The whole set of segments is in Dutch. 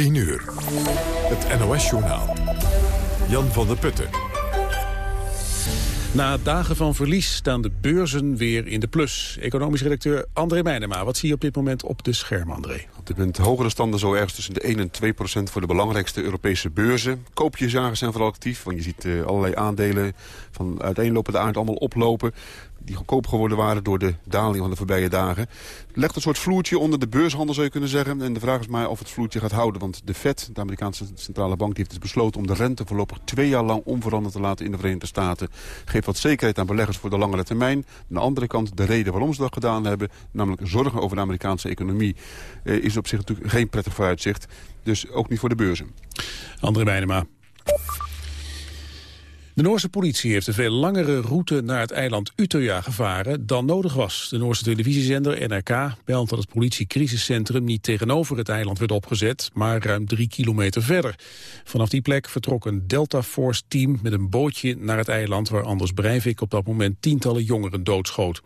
10 uur. Het NOS-journaal. Jan van der Putten. Na dagen van verlies staan de beurzen weer in de plus. Economisch redacteur André Meijnema, wat zie je op dit moment op de scherm, André? Op dit moment hogere standen zo ergens tussen de 1 en 2 procent voor de belangrijkste Europese beurzen. Koopjesjagers zijn vooral actief, want je ziet uh, allerlei aandelen van uiteenlopende aard allemaal oplopen die goedkoop geworden waren door de daling van de voorbije dagen. Het legt een soort vloertje onder de beurshandel, zou je kunnen zeggen. En de vraag is maar of het vloertje gaat houden. Want de Fed, de Amerikaanse centrale bank, die heeft dus besloten... om de rente voorlopig twee jaar lang onveranderd te laten in de Verenigde Staten. Geeft wat zekerheid aan beleggers voor de langere termijn. Aan de andere kant, de reden waarom ze dat gedaan hebben... namelijk zorgen over de Amerikaanse economie... Eh, is op zich natuurlijk geen prettig vooruitzicht. Dus ook niet voor de beurzen. André Bijnema. De Noorse politie heeft een veel langere route naar het eiland Utøya gevaren dan nodig was. De Noorse televisiezender NRK belt dat het politiecrisiscentrum niet tegenover het eiland werd opgezet, maar ruim drie kilometer verder. Vanaf die plek vertrok een Delta Force team met een bootje naar het eiland waar Anders Breivik op dat moment tientallen jongeren doodschoot.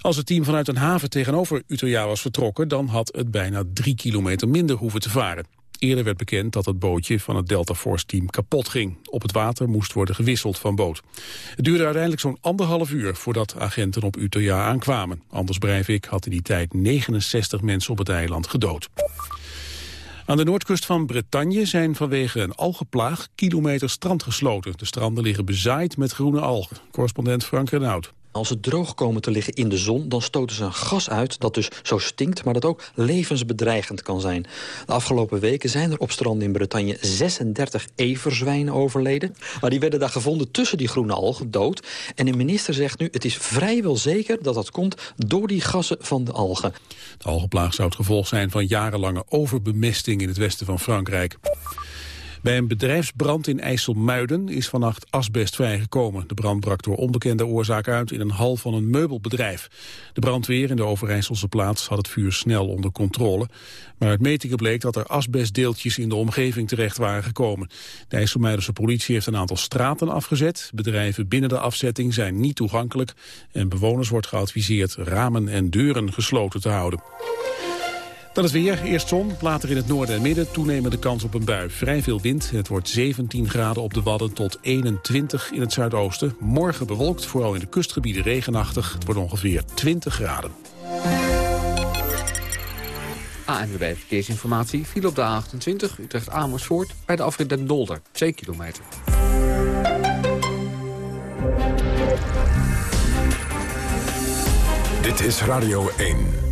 Als het team vanuit een haven tegenover Utøya was vertrokken, dan had het bijna drie kilometer minder hoeven te varen. Eerder werd bekend dat het bootje van het Delta Force-team kapot ging. Op het water moest worden gewisseld van boot. Het duurde uiteindelijk zo'n anderhalf uur voordat agenten op Utøya aankwamen. Anders Breivik had in die tijd 69 mensen op het eiland gedood. Aan de noordkust van Bretagne zijn vanwege een algenplaag kilometer strand gesloten. De stranden liggen bezaaid met groene algen. Correspondent Frank Renaud. Als ze droog komen te liggen in de zon, dan stoten ze een gas uit... dat dus zo stinkt, maar dat ook levensbedreigend kan zijn. De afgelopen weken zijn er op stranden in Bretagne 36 everzwijnen overleden. Maar die werden daar gevonden tussen die groene algen, dood. En de minister zegt nu, het is vrijwel zeker dat dat komt... door die gassen van de algen. De algenplaag zou het gevolg zijn van jarenlange overbemesting... in het westen van Frankrijk. Bij een bedrijfsbrand in IJsselmuiden is vannacht asbest vrijgekomen. De brand brak door onbekende oorzaak uit in een hal van een meubelbedrijf. De brandweer in de Overijsselse plaats had het vuur snel onder controle. Maar uit metingen bleek dat er asbestdeeltjes in de omgeving terecht waren gekomen. De IJsselmuidense politie heeft een aantal straten afgezet. Bedrijven binnen de afzetting zijn niet toegankelijk. En bewoners wordt geadviseerd ramen en deuren gesloten te houden. Dan is weer. Eerst zon, later in het noorden en midden toenemende kans op een bui. Vrij veel wind. Het wordt 17 graden op de Wadden tot 21 in het zuidoosten. Morgen bewolkt, vooral in de kustgebieden regenachtig. Het wordt ongeveer 20 graden. ANWB Verkeersinformatie viel op de A28 Utrecht-Amersfoort... bij de afrit Den Dolder, 2 kilometer. Dit is Radio 1.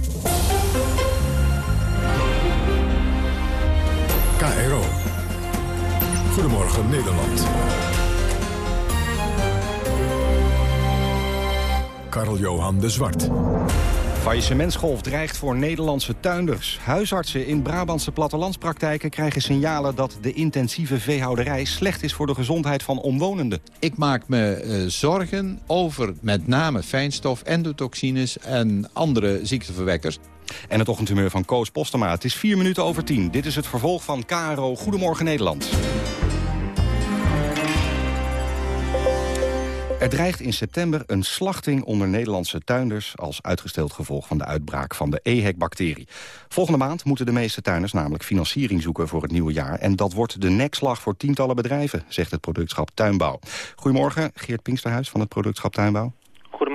KRO. Goedemorgen Nederland. Karl-Johan de Zwart. Faillissementsgolf dreigt voor Nederlandse tuinders. Huisartsen in Brabantse plattelandspraktijken krijgen signalen... dat de intensieve veehouderij slecht is voor de gezondheid van omwonenden. Ik maak me uh, zorgen over met name fijnstof, endotoxines en andere ziekteverwekkers. En het ochtendhumeur van Koos Postema. Het is vier minuten over tien. Dit is het vervolg van KRO Goedemorgen Nederland. Er dreigt in september een slachting onder Nederlandse tuinders... als uitgesteld gevolg van de uitbraak van de EHEC-bacterie. Volgende maand moeten de meeste tuinders namelijk financiering zoeken voor het nieuwe jaar. En dat wordt de nekslag voor tientallen bedrijven, zegt het productschap Tuinbouw. Goedemorgen, Geert Pinksterhuis van het productschap Tuinbouw.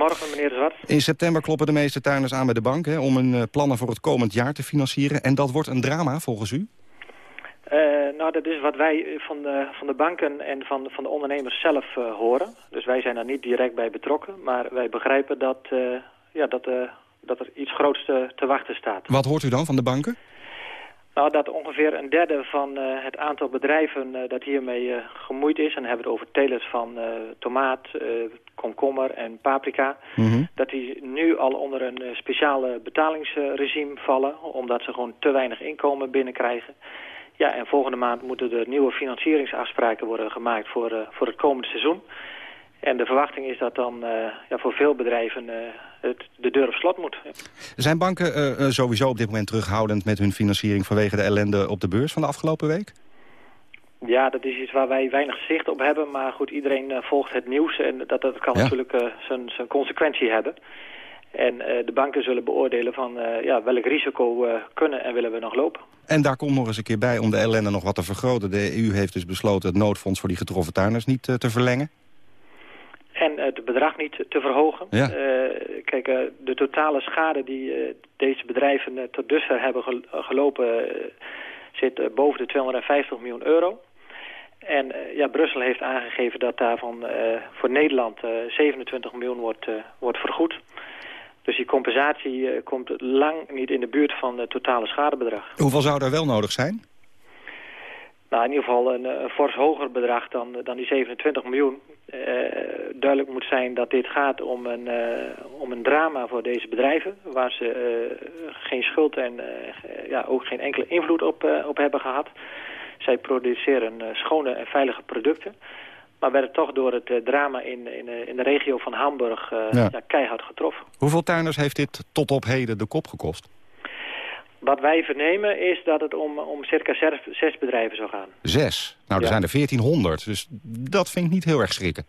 Goedemorgen, meneer Zwart. In september kloppen de meeste tuinders aan bij de bank... Hè, om hun uh, plannen voor het komend jaar te financieren. En dat wordt een drama volgens u? Uh, nou, dat is wat wij van de, van de banken en van, van de ondernemers zelf uh, horen. Dus wij zijn daar niet direct bij betrokken. Maar wij begrijpen dat, ja, dat, dat er iets groots te, te, wachten staat. Wat hoort u dan van de banken? Nou, dat ongeveer een derde van het aantal bedrijven dat hiermee gemoeid is... en dan hebben we het over telers van tomaat, komkommer en paprika... Mhm. dat die nu al onder een uh, speciale betalingsregime vallen... omdat ze gewoon te weinig inkomen binnenkrijgen. Ja, en volgende maand moeten er nieuwe financieringsafspraken worden gemaakt voor, uh, voor het komende seizoen. En de verwachting is dat dan uh, ja, voor veel bedrijven het de deur op slot moet. Zijn banken sowieso op dit moment terughoudend met hun financiering... vanwege de ellende op de beurs van de afgelopen week? Ja, dat is iets waar wij weinig zicht op hebben. Maar goed, iedereen uh, volgt het nieuws en dat, dat kan Ja. natuurlijk uh, zijn, consequentie hebben. En de banken zullen beoordelen van ja, welk risico kunnen en willen we nog lopen. En daar komt nog eens een keer bij om de ellende nog wat te vergroten. De EU heeft dus besloten het noodfonds voor die getroffen tuiners niet te verlengen. En het bedrag niet te verhogen. Ja. kijk, de totale schade die deze bedrijven tot dusver hebben gelopen zit boven de 250 miljoen euro. En uh, ja, Brussel heeft aangegeven dat daarvan uh, voor Nederland uh, 27 miljoen wordt, wordt vergoed. Dus die compensatie komt lang niet in de buurt van het totale schadebedrag. Hoeveel zou er wel nodig zijn? Nou, in ieder geval een, een fors hoger bedrag dan, dan die 27 miljoen. duidelijk moet zijn dat dit gaat om een, om een drama voor deze bedrijven... waar ze geen schuld en ja, ook geen enkele invloed op, op hebben gehad... Zij produceren eh, schone en veilige producten. Maar werden toch door het eh, drama in, in, eh, in de regio van Hamburg ja. Ja, keihard getroffen. Hoeveel tuiners heeft dit tot op heden de kop gekost? Wat wij vernemen is dat het om, om circa zes, zes bedrijven zou gaan. Zes? Nou, er zijn er 1400, dus dat vind ik niet heel erg schrikken.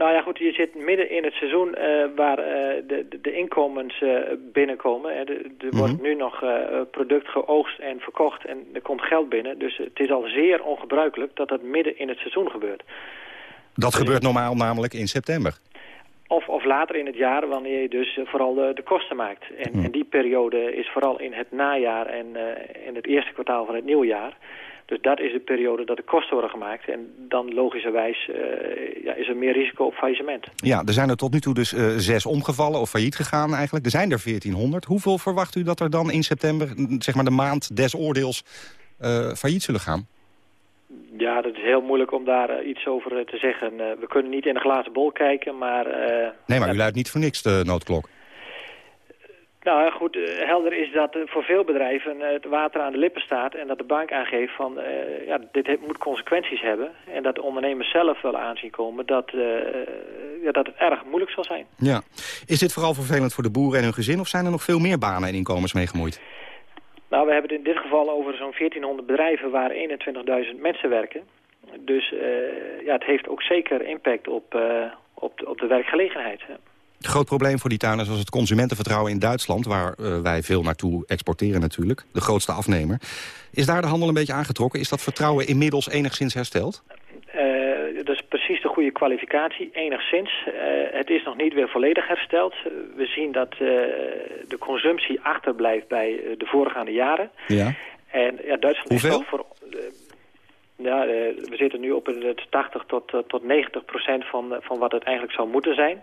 Nou ja, goed, je zit midden in het seizoen uh, waar uh, de, de, inkomens uh, binnenkomen. Er, er mm -hmm. wordt nu nog product geoogst en verkocht en er komt geld binnen. Dus het is al zeer ongebruikelijk dat dat midden in het seizoen gebeurt. Dat gebeurt normaal namelijk in september? Of, of later in het jaar, wanneer je dus vooral de, de kosten maakt. En, mm. en, die periode is vooral in het najaar en in het eerste kwartaal van het nieuwe jaar... Dus dat is de periode dat de kosten worden gemaakt. En dan logischerwijs uh, ja, is er meer risico op faillissement. Ja, er zijn er tot nu toe dus uh, zes omgevallen of failliet gegaan eigenlijk. Er zijn er 1400. Hoeveel verwacht u dat er dan in september, zeg maar de maand des oordeels, uh, failliet zullen gaan? Ja, dat is heel moeilijk om daar iets over te zeggen. we kunnen niet in de glazen bol kijken, maar... nee, maar u luidt niet voor niks de noodklok. Nou goed, eh, helder is dat voor veel bedrijven het water aan de lippen staat... en dat de bank aangeeft van, uh, ja, dit moet consequenties hebben... en dat de ondernemers zelf wel aanzien komen dat, uh, ja, dat het erg moeilijk zal zijn. Ja. Is dit vooral vervelend voor de boeren en hun gezin... of zijn er nog veel meer banen en inkomens mee gemoeid? Nou, we hebben het in dit geval over zo'n 1400 bedrijven... waar 21.000 mensen werken. Dus ja, het heeft ook zeker impact op, op, de, op de werkgelegenheid. Hè. Groot probleem voor die tuiners was het consumentenvertrouwen in Duitsland... waar uh, wij veel naartoe exporteren natuurlijk, de grootste afnemer. Is daar de handel een beetje aangetrokken? Is dat vertrouwen inmiddels enigszins hersteld? Uh, dat is precies de goede kwalificatie, enigszins. Uh, het is nog niet weer volledig hersteld. we zien dat de consumptie achterblijft bij de voorgaande jaren. Ja. En ja, Duitsland Hoeveel? is toch voor... ja, we zitten nu op het 80 tot, tot 90 procent van, van wat het eigenlijk zou moeten zijn.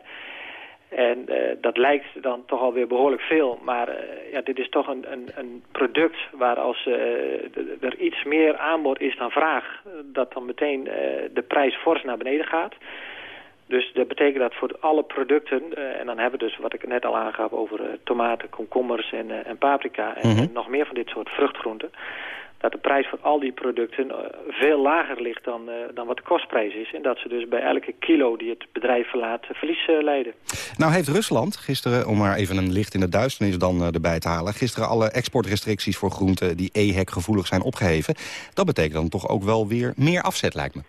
En uh, dat lijkt dan toch alweer behoorlijk veel. Maar uh, ja, dit is toch een, een, een product waar als uh, er iets meer aanbod is dan vraag... dat dan meteen de prijs fors naar beneden gaat. Dus dat betekent dat voor alle producten... en dan hebben we dus wat ik net al aangaf over tomaten, komkommers en, en paprika... En, Mhm. en nog meer van dit soort vruchtgroenten dat de prijs van al die producten uh, veel lager ligt dan, uh, dan wat de kostprijs is. En dat ze dus bij elke kilo die het bedrijf verlaat uh, verlies leiden. Nou heeft Rusland gisteren, om maar even een licht in de duisternis dan erbij te halen... gisteren alle exportrestricties voor groenten die EHEC gevoelig zijn opgeheven. Dat betekent dan toch ook wel weer meer afzet, lijkt me.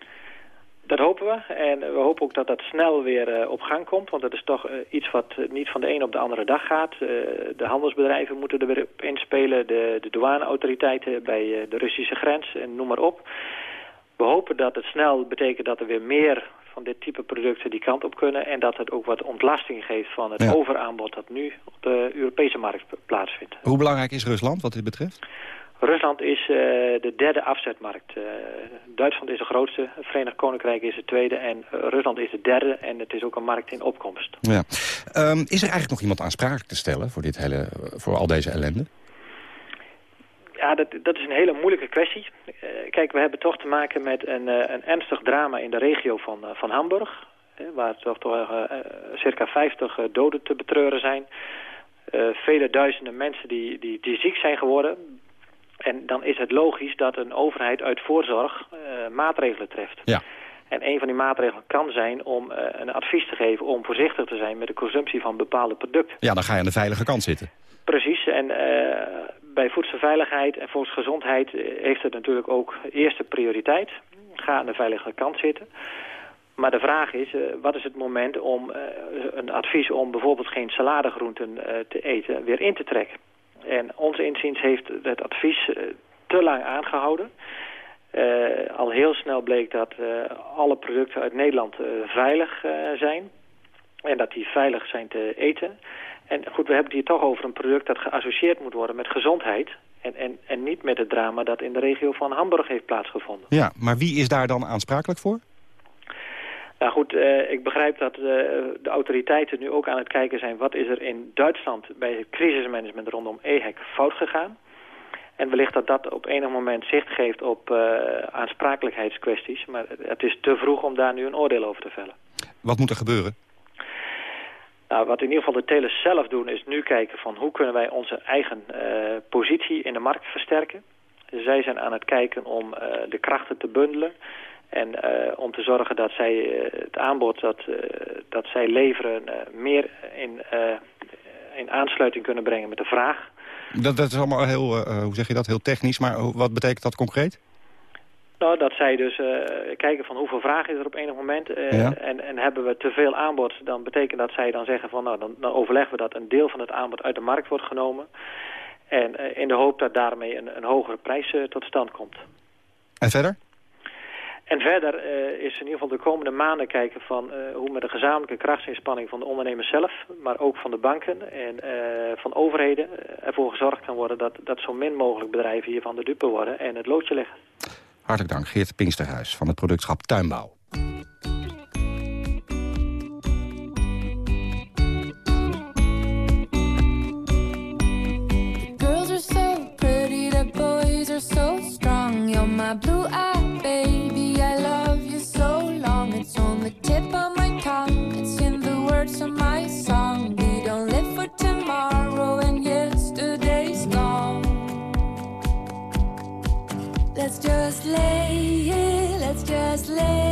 Dat hopen we. En we hopen ook dat dat snel weer uh, op gang komt. Want dat is toch uh, iets wat uh, niet van de een op de andere dag gaat. de handelsbedrijven moeten er weer op inspelen. De, de douaneautoriteiten bij de Russische grens en noem maar op. We hopen dat het snel betekent dat er weer meer van dit type producten die kant op kunnen. En dat het ook wat ontlasting geeft van het Ja. overaanbod dat nu op de Europese markt plaatsvindt. Hoe belangrijk is Rusland wat dit betreft? Rusland is uh, de derde afzetmarkt. Uh, Duitsland is de grootste, het Verenigd Koninkrijk is de tweede en uh, Rusland is de derde. En het is ook een markt in opkomst. Ja. Um, is er eigenlijk nog iemand aansprakelijk te stellen voor, dit hele, voor al deze ellende? Ja, dat, dat is een hele moeilijke kwestie. kijk, we hebben toch te maken met een, een ernstig drama in de regio van, van Hamburg. waar toch, toch circa 50 doden te betreuren zijn. vele duizenden mensen die, die, die ziek zijn geworden en dan is het logisch dat een overheid uit voorzorg uh, maatregelen treft. Ja. En een van die maatregelen kan zijn om uh, een advies te geven om voorzichtig te zijn met de consumptie van bepaalde producten. Ja, dan ga je aan de veilige kant zitten. Precies. En uh, bij voedselveiligheid en volksgezondheid heeft het natuurlijk ook eerste prioriteit. Ga aan de veilige kant zitten. Maar de vraag is, uh, wat is het moment om een advies om bijvoorbeeld geen saladegroenten te eten weer in te trekken? En ons inziens heeft het advies te lang aangehouden. al heel snel bleek dat alle producten uit Nederland veilig zijn. En dat die veilig zijn te eten. En goed, we hebben het hier toch over een product dat geassocieerd moet worden met gezondheid. En, en, en niet met het drama dat in de regio van Hamburg heeft plaatsgevonden. Ja, maar wie is daar dan aansprakelijk voor? Nou goed, uh, ik begrijp dat uh, de autoriteiten nu ook aan het kijken zijn... wat is er in Duitsland bij het crisismanagement rondom EHEC fout gegaan. En wellicht dat dat op enig moment zicht geeft op uh, aansprakelijkheidskwesties. Maar het is te vroeg om daar nu een oordeel over te vellen. Wat moet er gebeuren? Nou, wat in ieder geval de telers zelf doen is nu kijken van hoe kunnen wij onze eigen positie in de markt versterken. Zij zijn aan het kijken om de krachten te bundelen en uh, om te zorgen dat zij het aanbod dat, dat zij leveren meer in, in aansluiting kunnen brengen met de vraag. Dat, dat is allemaal heel, hoe zeg je dat, heel technisch, maar wat betekent dat concreet? Nou, dat zij dus kijken van hoeveel vraag is er op enig moment. Ja. en, en hebben we te veel aanbod, dan betekent dat zij dan zeggen van... nou, dan, dan overleggen we dat een deel van het aanbod uit de markt wordt genomen. En in de hoop dat daarmee een, een hogere prijs tot stand komt. En verder? En verder is in ieder geval de komende maanden kijken van hoe met de gezamenlijke krachtsinspanning van de ondernemers zelf, maar ook van de banken en van overheden ervoor gezorgd kan worden dat, dat zo min mogelijk bedrijven hiervan de dupe worden en het loodje leggen. Hartelijk dank, Geert Pinksterhuis van het productschap Tuinbouw. restless.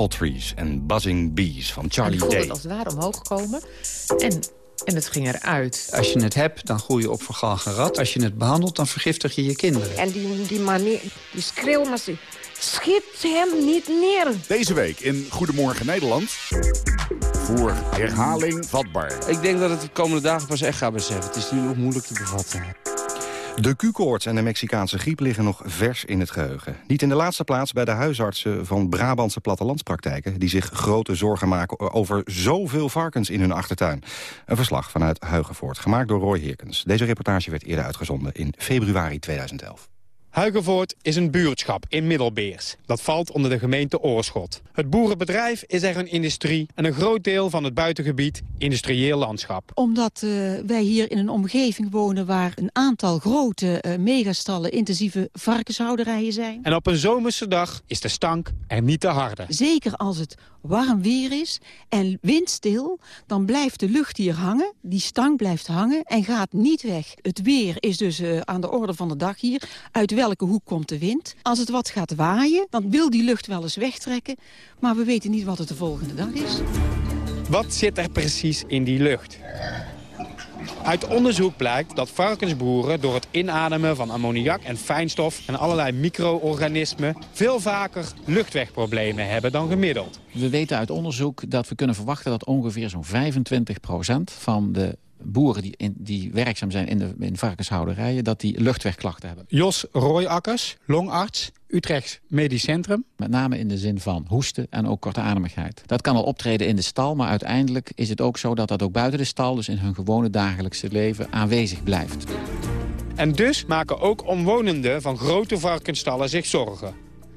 Apple Trees en Buzzing Bees van Charlie Day. Ik voelde het als het ware omhoog komen en, en het ging eruit. Als je het hebt, dan groei je op vergalgen rat. Als je het behandelt, dan vergiftig je je kinderen. En die, die manier, die schreeuw, maar ze schiet hem niet neer. Deze week in Goedemorgen Nederland... voor herhaling vatbaar. Ik denk dat het de komende dagen pas echt gaat beseffen. Het is nu nog moeilijk te bevatten. De Q-koorts en de Mexicaanse griep liggen nog vers in het geheugen. Niet in de laatste plaats bij de huisartsen van Brabantse plattelandspraktijken... die zich grote zorgen maken over zoveel varkens in hun achtertuin. Een verslag vanuit Huigenvoort, gemaakt door Roy Heerkens. Deze reportage werd eerder uitgezonden in februari 2011. Huigenvoort is een buurtschap in Middelbeers. Dat valt onder de gemeente Oorschot. Het boerenbedrijf is er een industrie en een groot deel van het buitengebied industrieel landschap. Omdat uh, wij hier in een omgeving wonen waar een aantal grote uh, megastallen intensieve varkenshouderijen zijn. En op een zomerse dag is de stank er niet te harde. Zeker als het warm weer is en windstil, dan blijft de lucht hier hangen. Die stank blijft hangen en gaat niet weg. Het weer is dus uh, aan de orde van de dag hier. Uit welke hoek komt de wind? Als het wat gaat waaien, dan wil die lucht wel eens wegtrekken. Maar we weten niet wat het de volgende dag is. Wat zit er precies in die lucht? Uit onderzoek blijkt dat varkensboeren door het inademen van ammoniak en fijnstof en allerlei micro-organismen veel vaker luchtwegproblemen hebben dan gemiddeld. We weten uit onderzoek dat we kunnen verwachten dat ongeveer zo'n 25% van de boeren die, in, die werkzaam zijn in, de, in varkenshouderijen... dat die luchtwegklachten hebben. Jos Royakkers, longarts, Utrecht Medisch Centrum. Met name in de zin van hoesten en ook kortademigheid. Dat kan al optreden in de stal, maar uiteindelijk is het ook zo... dat dat ook buiten de stal, dus in hun gewone dagelijkse leven, aanwezig blijft. En dus maken ook omwonenden van grote varkensstallen zich zorgen.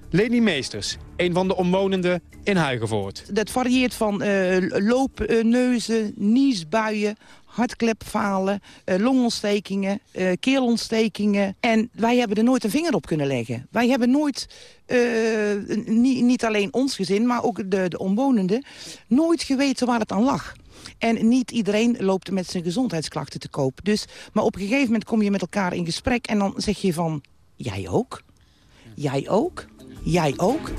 Leni Meesters, een van de omwonenden in Huigenvoort. Dat varieert van uh, loopneuzen, niesbuien, hartklepfalen, uh, longontstekingen, uh, keelontstekingen. En wij hebben er nooit een vinger op kunnen leggen. Wij hebben nooit, niet, niet alleen ons gezin, maar ook de, de omwonenden... nooit geweten waar het aan lag. En niet iedereen loopt met zijn gezondheidsklachten te koop. Dus, maar op een gegeven moment kom je met elkaar in gesprek... en dan zeg je van, jij ook? Jij ook? Jij ook?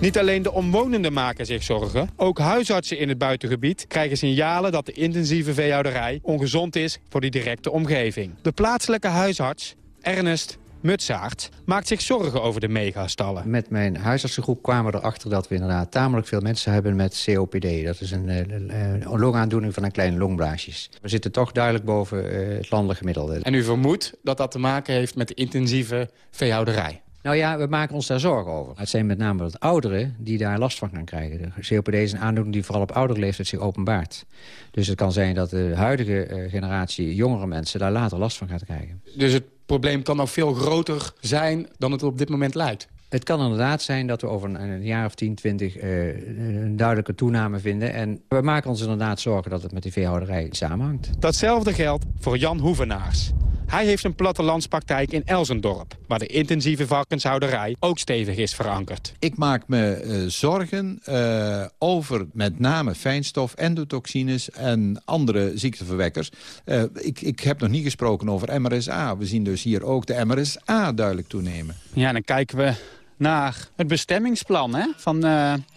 Niet alleen de omwonenden maken zich zorgen. Ook huisartsen in het buitengebied krijgen signalen dat de intensieve veehouderij ongezond is voor die directe omgeving. De plaatselijke huisarts, Ernest Mutsaert, maakt zich zorgen over de megastallen. Met mijn huisartsengroep kwamen we erachter dat we inderdaad tamelijk veel mensen hebben met COPD. Dat is een, een longaandoening van een kleine longblaasjes. We zitten toch duidelijk boven het landelijk gemiddelde. En u vermoedt dat dat te maken heeft met de intensieve veehouderij? Nou ja, we maken ons daar zorgen over. Het zijn met name de ouderen die daar last van gaan krijgen. De COPD is een aandoening die vooral op oudere leeftijd zich openbaart. Dus het kan zijn dat de huidige uh, generatie jongere mensen daar later last van gaat krijgen. Dus het probleem kan nog veel groter zijn dan het op dit moment lijkt? Het kan inderdaad zijn dat we over een, een jaar of 10, 20 uh, een duidelijke toename vinden. En we maken ons inderdaad zorgen dat het met die veehouderij samenhangt. Datzelfde geldt voor Jan Hoevenaars. Hij heeft een plattelandspraktijk in Elsendorp... waar de intensieve varkenshouderij ook stevig is verankerd. Ik maak me uh, zorgen uh, over met name fijnstof, endotoxines en andere ziekteverwekkers. Uh, ik, ik heb nog niet gesproken over MRSA. We zien dus hier ook de MRSA duidelijk toenemen. Ja, dan kijken we naar het bestemmingsplan hè, van,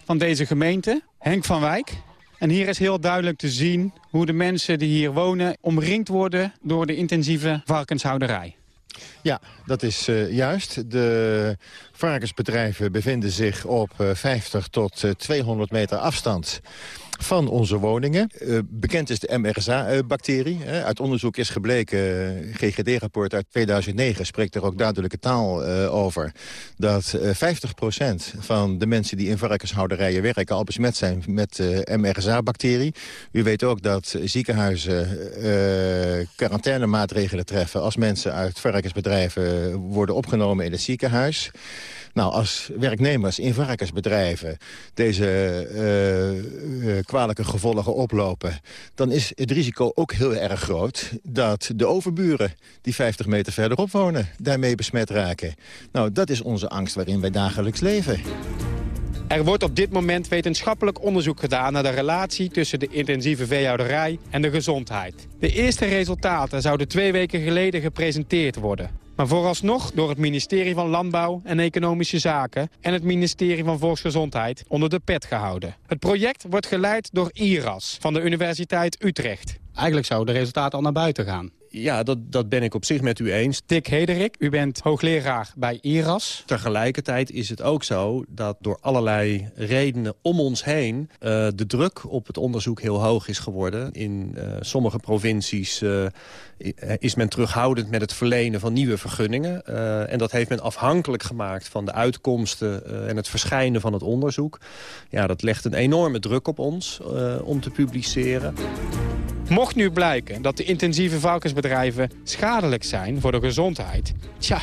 van deze gemeente. Henk van Wijk, en hier is heel duidelijk te zien hoe de mensen die hier wonen... omringd worden door de intensieve varkenshouderij. Ja, dat is uh, juist. De varkensbedrijven bevinden zich op uh, 50 tot uh, 200 meter afstand van onze woningen. Uh, bekend is de MRSA-bacterie. Uh, uit onderzoek is gebleken, uh, GGD-rapport uit 2009 spreekt er ook duidelijke taal over... dat 50% van de mensen die in varkenshouderijen werken al besmet zijn met MRSA-bacterie. U weet ook dat ziekenhuizen quarantainemaatregelen treffen... als mensen uit varkensbedrijven worden opgenomen in het ziekenhuis. Nou, als werknemers in varkensbedrijven deze uh, uh, kwalijke gevolgen oplopen... dan is het risico ook heel erg groot dat de overburen... die 50 meter verderop wonen, daarmee besmet raken. Nou, dat is onze angst waarin wij dagelijks leven. Er wordt op dit moment wetenschappelijk onderzoek gedaan naar de relatie tussen de intensieve veehouderij en de gezondheid. De eerste resultaten zouden twee weken geleden gepresenteerd worden. Maar vooralsnog door het ministerie van Landbouw en Economische Zaken... en het ministerie van Volksgezondheid onder de pet gehouden. Het project wordt geleid door IRAS van de Universiteit Utrecht. Eigenlijk zouden de resultaten al naar buiten gaan. Ja, dat, dat ben ik op zich met u eens. Dick Hederik, u bent hoogleraar bij IRAS. Tegelijkertijd is het ook zo dat door allerlei redenen om ons heen... Uh, de druk op het onderzoek heel hoog is geworden. In uh, sommige provincies uh, is men terughoudend met het verlenen van nieuwe vergunningen. en dat heeft men afhankelijk gemaakt van de uitkomsten en het verschijnen van het onderzoek. Ja, dat legt een enorme druk op ons om te publiceren. Mocht nu blijken dat de intensieve varkensbedrijven schadelijk zijn voor de gezondheid... tja,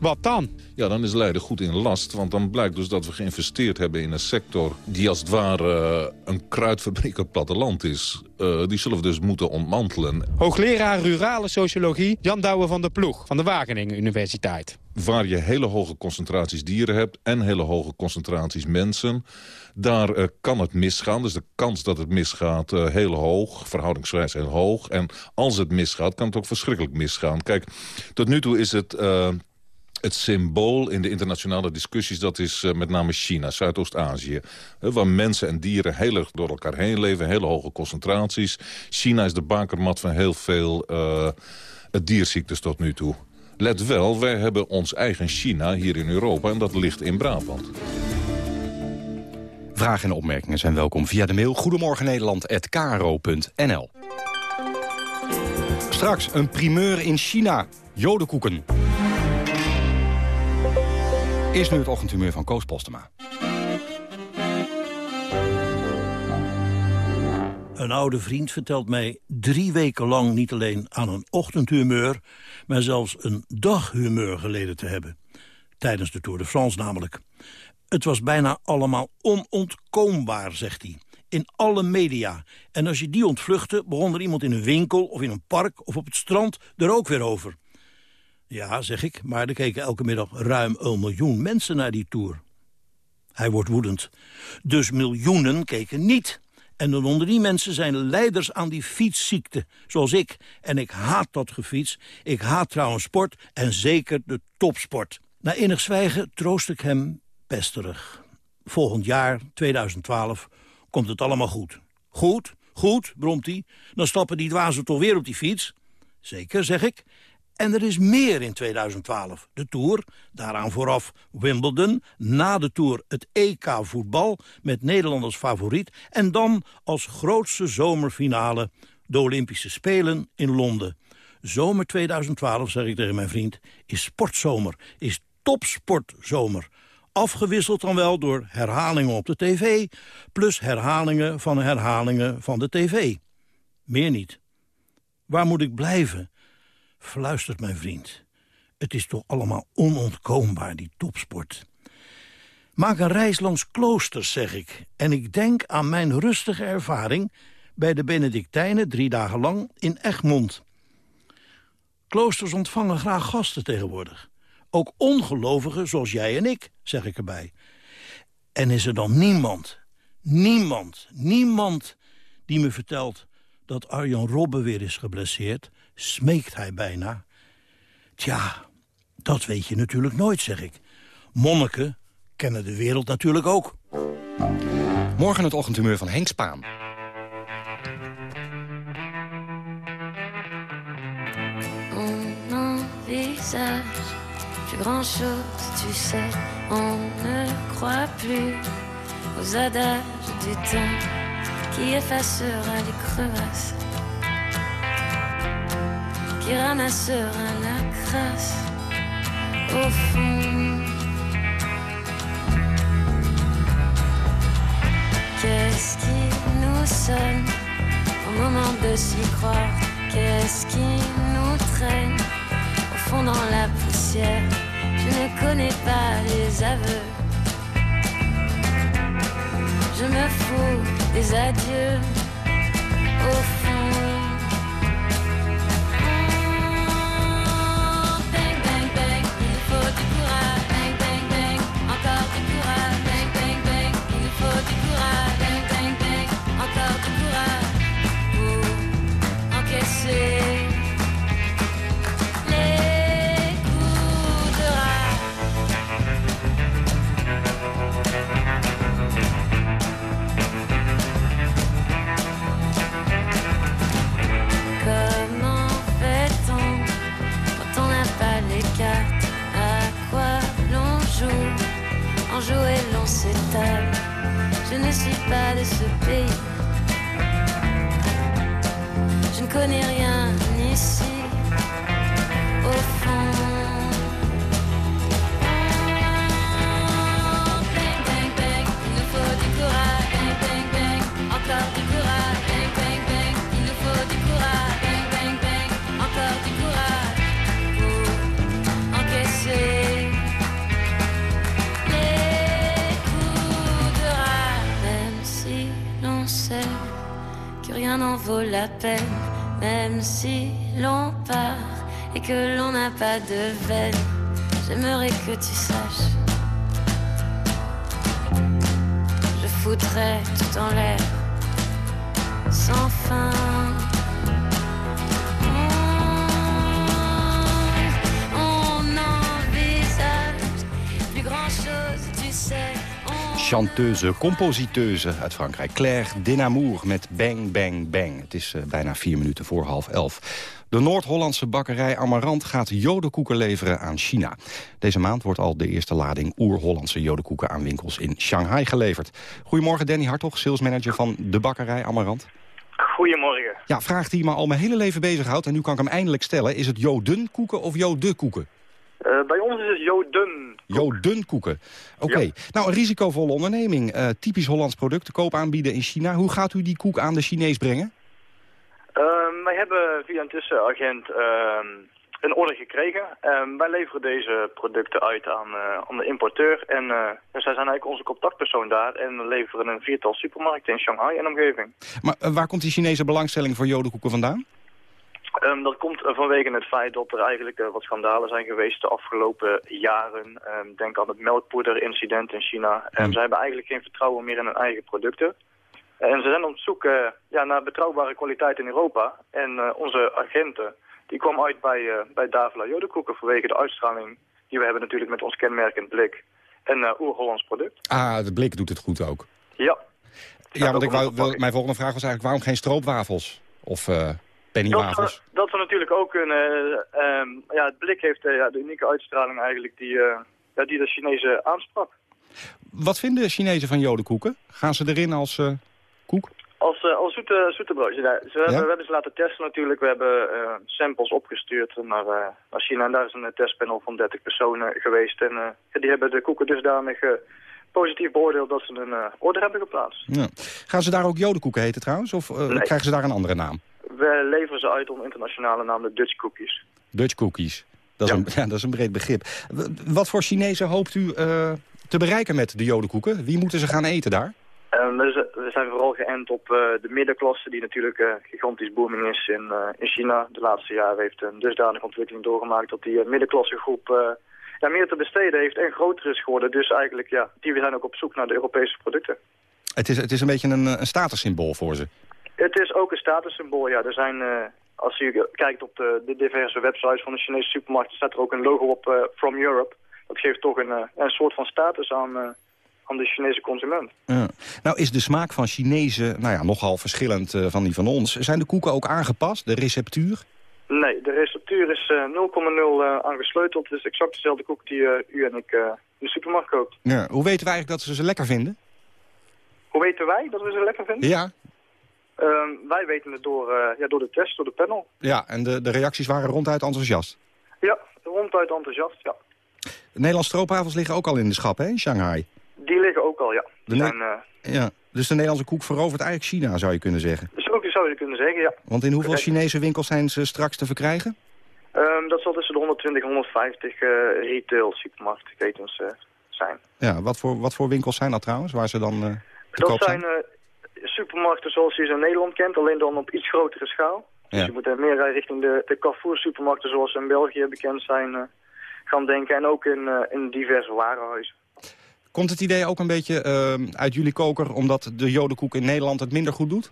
wat dan? Ja, dan is Leiden goed in last. Want dan blijkt dus dat we geïnvesteerd hebben in een sector... die als het ware uh, een kruidfabriek op het platteland is. Uh, die zullen we dus moeten ontmantelen. Hoogleraar Rurale Sociologie Jan Douwe van der Ploeg... van de Wageningen Universiteit. Waar je hele hoge concentraties dieren hebt... en hele hoge concentraties mensen... daar uh, kan het misgaan. Dus de kans dat het misgaat heel hoog. Verhoudingswijs heel hoog. En als het misgaat, kan het ook verschrikkelijk misgaan. Kijk, tot nu toe is het het symbool in de internationale discussies... dat is uh, met name China, Zuidoost-Azië. Uh, waar mensen en dieren heel erg door elkaar heen leven. Hele hoge concentraties. China is de bakermat van heel veel uh, dierziektes tot nu toe. Let wel, wij hebben ons eigen China hier in Europa... en dat ligt in Brabant. Vragen en opmerkingen zijn welkom via de mail... Goedemorgen Nederland@kro.nl. Straks een primeur in China. Jodenkoeken. Is nu het ochtendhumeur van Koos Postema. Een oude vriend vertelt mij drie weken lang niet alleen aan een ochtendhumeur... maar zelfs een daghumeur geleden te hebben. Tijdens de Tour de France namelijk. Het was bijna allemaal onontkoombaar, zegt hij. In alle media. En als je die ontvluchtte, begon er iemand in een winkel... of in een park of op het strand er ook weer over. Ja, zeg ik, maar er keken elke middag ruim een miljoen mensen naar die tour. Hij wordt woedend. Dus miljoenen keken niet. En dan onder die mensen zijn leiders aan die fietsziekte, zoals ik. En ik haat dat gefiets. Ik haat trouwens sport en zeker de topsport. Na innig zwijgen troost ik hem pesterig. Volgend jaar, 2012, komt het allemaal goed. Goed, goed, bromt hij. Dan stappen die dwazen toch weer op die fiets. Zeker, zeg ik. En er is meer in 2012. De Tour, daaraan vooraf Wimbledon. Na de Tour het EK voetbal met Nederland als favoriet. En dan als grootste zomerfinale de Olympische Spelen in Londen. Zomer 2012, zeg ik tegen mijn vriend, is sportzomer. Is topsportzomer. Afgewisseld dan wel door herhalingen op de tv... plus herhalingen van herhalingen van de tv. Meer niet. Waar moet ik blijven? Fluistert mijn vriend. Het is toch allemaal onontkoombaar, die topsport. Maak een reis langs kloosters, zeg ik. En ik denk aan mijn rustige ervaring... bij de Benedictijnen drie dagen lang in Egmond. Kloosters ontvangen graag gasten tegenwoordig. Ook ongelovigen zoals jij en ik, zeg ik erbij. En is er dan niemand, niemand, niemand... die me vertelt dat Arjan Robben weer is geblesseerd smeekt hij bijna. Tja, dat weet je natuurlijk nooit, zeg ik. Monniken kennen de wereld natuurlijk ook. Morgen het ochtendhumeur van Henk Spaan. On envisage plus grand chose, tu sais. On ne croit plus aux adages du temps qui effacera les crevasses qui ramassera la crasse au fond. Qu'est-ce qui nous sonne au moment de s'y croire? Qu'est-ce qui nous traîne au fond dans la poussière? Je ne connais pas les aveux. Je me fous des adieux au fond. Même si l'on part et que l'on n'a pas de veine, j'aimerais que tu saches. Chanteuse, compositeuse uit Frankrijk. Claire Dinamour met Bang Bang Bang. Het is eh, bijna vier minuten voor half elf. De Noord-Hollandse bakkerij Amarant gaat jodenkoeken leveren aan China. Deze maand wordt al de eerste lading oer-Hollandse jodenkoeken aan winkels in Shanghai geleverd. Goedemorgen Danny Hartog, salesmanager van de bakkerij Amarant. Goedemorgen. Ja, vraag die me al mijn hele leven bezighoudt en nu kan ik hem eindelijk stellen. Is het jodenkoeken of jodekoeken? Eh, bij ons is het Joden. Jodenkoeken. Oké. Nou, een risicovolle onderneming. Eh, typisch Hollands product, te koop aanbieden in China. Hoe gaat u die koek aan de Chinees brengen? Ehm, wij hebben via een tussenagent ehm, een order gekregen. Ehm, wij leveren deze producten uit aan, eh, aan de importeur. En zij zijn eigenlijk onze contactpersoon daar. En leveren een viertal supermarkten in Shanghai en omgeving. Maar waar komt die Chinese belangstelling voor jodenkoeken vandaan? Ehm, dat komt eh, vanwege het feit dat er eigenlijk eh, wat schandalen zijn geweest de afgelopen jaren. Ehm, denk aan het melkpoeder-incident in China. En ze hebben eigenlijk geen vertrouwen meer in hun eigen producten. En ze zijn op zoek eh, ja, naar betrouwbare kwaliteit in Europa. En eh, onze agenten die kwam uit bij, eh, bij Davila Jodenkoeken vanwege de uitstraling die we hebben natuurlijk met ons kenmerkend blik. En eh oer-Hollands product. Ah, de blik doet het goed ook. Ja. Ja, want ik wou, wil- mijn volgende vraag was eigenlijk waarom geen stroopwafels? Of eh? Dat, dat natuurlijk ook kunnen. ehm, ja, het blik heeft eh, ja, de unieke uitstraling eigenlijk die, eh, ja, die de Chinezen aansprak. Wat vinden Chinezen van jodenkoeken? Gaan ze erin als eh, koek? Als, eh, als zoete, zoete broodje. Ja, ze hebben, We hebben ze laten testen natuurlijk. We hebben eh, samples opgestuurd naar, eh, naar China. En daar is een eh, testpanel van 30 personen geweest. En eh, die hebben de koeken dusdanig eh, positief beoordeeld dat ze een eh, order hebben geplaatst. Ja. Gaan ze daar ook jodenkoeken heten trouwens? Of eh, Nee. krijgen ze daar een andere naam? We leveren ze uit onder internationale naam de Dutch cookies. Dutch cookies. Dat is, een, ja, dat is een breed begrip. Wat voor Chinezen hoopt u eh, te bereiken met de jodenkoeken? Wie moeten ze gaan eten daar? Ehm, we, zijn vooral geënt op eh, de middenklasse, die natuurlijk eh, gigantisch booming is in, in China. De laatste jaren heeft een dusdanige ontwikkeling doorgemaakt dat die middenklassegroep ja, meer te besteden heeft en groter is geworden. Dus eigenlijk, ja, die zijn ook op zoek naar de Europese producten. Het is, het is een beetje een, een statussymbool voor ze. Het is ook een statussymbool, ja. Er zijn, eh, als je kijkt op de, de diverse websites van de Chinese supermarkten, staat er ook een logo op eh, From Europe. Dat geeft toch een, eh, een soort van status aan, aan de Chinese consument. Ja. Nou is de smaak van Chinezen nou ja, nogal verschillend van die van ons. Zijn de koeken ook aangepast, de receptuur? Nee, de receptuur is eh, 0,0 eh, aangesleuteld. Het is exact dezelfde koek die u en ik in de supermarkt koopt. Ja. Hoe weten wij eigenlijk dat ze ze lekker vinden? Hoe weten wij dat we ze lekker vinden? Ja. Ehm, wij weten het door, eh, ja, door de test, door de panel. Ja, en de, de reacties waren ronduit enthousiast. Ja, ronduit enthousiast, ja. De Nederlandse stroopwafels liggen ook al in de schap, hè, in Shanghai. Die liggen ook al, ja. De zijn, eh, Ja. Dus de Nederlandse koek verovert eigenlijk China, zou je kunnen zeggen. dus ook zou je kunnen zeggen, ja. Want in hoeveel. Chinese winkels zijn ze straks te verkrijgen? Ehm, dat zal tussen de 120 en 150 eh, retail supermarktketens zijn. Ja, wat voor, wat voor winkels zijn dat trouwens, waar ze dan te Dat koop zijn zijn? Supermarkten zoals je ze in Nederland kent, alleen dan op iets grotere schaal. Dus Ja. je moet er meer richting de, de Carrefour-supermarkten zoals ze in België bekend zijn eh, gaan denken. En ook in, eh, in diverse warenhuizen. Komt het idee ook een beetje eh, uit jullie koker... omdat de jodenkoek in Nederland het minder goed doet?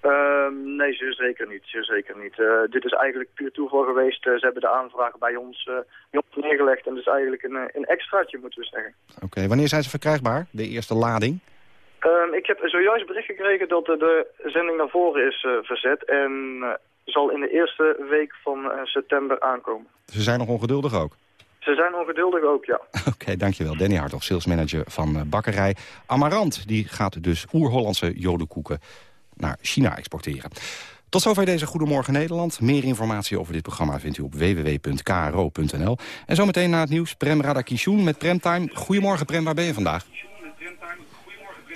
Ehm, nee, zeer zeker niet. Zeer zeker niet. Dit is eigenlijk puur toeval geweest. Ze hebben de aanvraag bij ons, bij ons neergelegd. En is eigenlijk een, een extraatje, moeten we zeggen. Oké, wanneer zijn ze verkrijgbaar, de eerste lading? Ehm, ik heb zojuist bericht gekregen dat de zending naar voren is eh, verzet. En eh, zal in de eerste week van eh, september aankomen. Ze zijn nog ongeduldig ook. Ze zijn ongeduldig ook, ja. Oké, dankjewel. Danny Hartog, salesmanager van bakkerij Amarant. Die gaat dus oer-Hollandse jodenkoeken naar China exporteren. Tot zover deze Goedemorgen Nederland. Meer informatie over dit programma vindt u op www.kro.nl. En zometeen na het nieuws Prem Radakishun met Premtime. Goedemorgen Prem, waar ben je vandaag?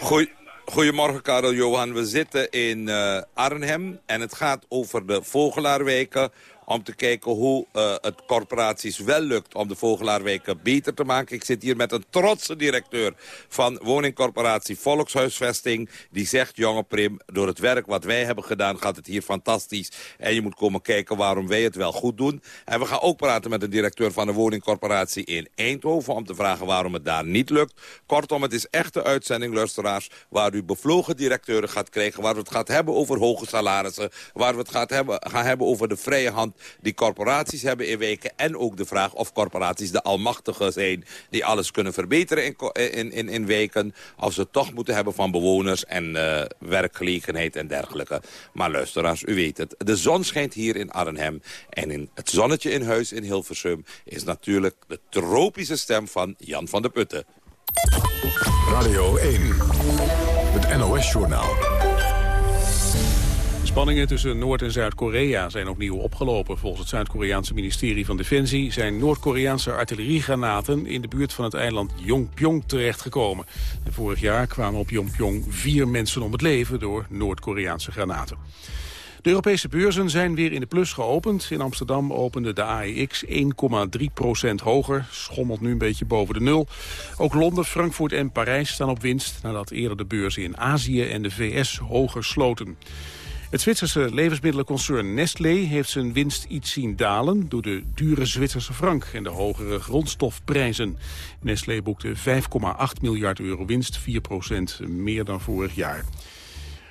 Goeie, goedemorgen Karel Johan. We zitten in uh, Arnhem en het gaat over de Vogelaarweken om te kijken hoe uh, het corporaties wel lukt om de Vogelaarwijken beter te maken. Ik zit hier met een trotse directeur van woningcorporatie Volkshuisvesting. Die zegt, jonge Prim, door het werk wat wij hebben gedaan gaat het hier fantastisch. En je moet komen kijken waarom wij het wel goed doen. En we gaan ook praten met de directeur van de woningcorporatie in Eindhoven... om te vragen waarom het daar niet lukt. Kortom, het is echt de uitzending, luisteraars... waar u bevlogen directeuren gaat krijgen... waar we het gaat hebben over hoge salarissen... waar we het gaat hebben, gaan hebben over de vrije hand die corporaties hebben in weken. En ook de vraag of corporaties de almachtige zijn... die alles kunnen verbeteren in, in, in, in weken. Of ze toch moeten hebben van bewoners en uh, werkgelegenheid en dergelijke. Maar luisteraars, u weet het. De zon schijnt hier in Arnhem. En in het zonnetje in huis in Hilversum... is natuurlijk de tropische stem van Jan van de Putten. Radio 1, het NOS-journaal. Spanningen tussen Noord- en Zuid-Korea zijn opnieuw opgelopen. Volgens het Zuid-Koreaanse ministerie van Defensie zijn Noord-Koreaanse artilleriegranaten in de buurt van het eiland Yongpyong terechtgekomen. En vorig jaar kwamen op Yongpyong vier mensen om het leven door Noord-Koreaanse granaten. De Europese beurzen zijn weer in de plus geopend. In Amsterdam opende de AEX 1,3% hoger. Schommelt nu een beetje boven de nul. Ook Londen, Frankfurt en Parijs staan op winst... nadat eerder de beurzen in Azië en de VS hoger sloten. Het Zwitserse levensmiddelenconcern Nestlé heeft zijn winst iets zien dalen... door de dure Zwitserse frank en de hogere grondstofprijzen. Nestlé boekte 5,8 miljard euro winst, 4% meer dan vorig jaar.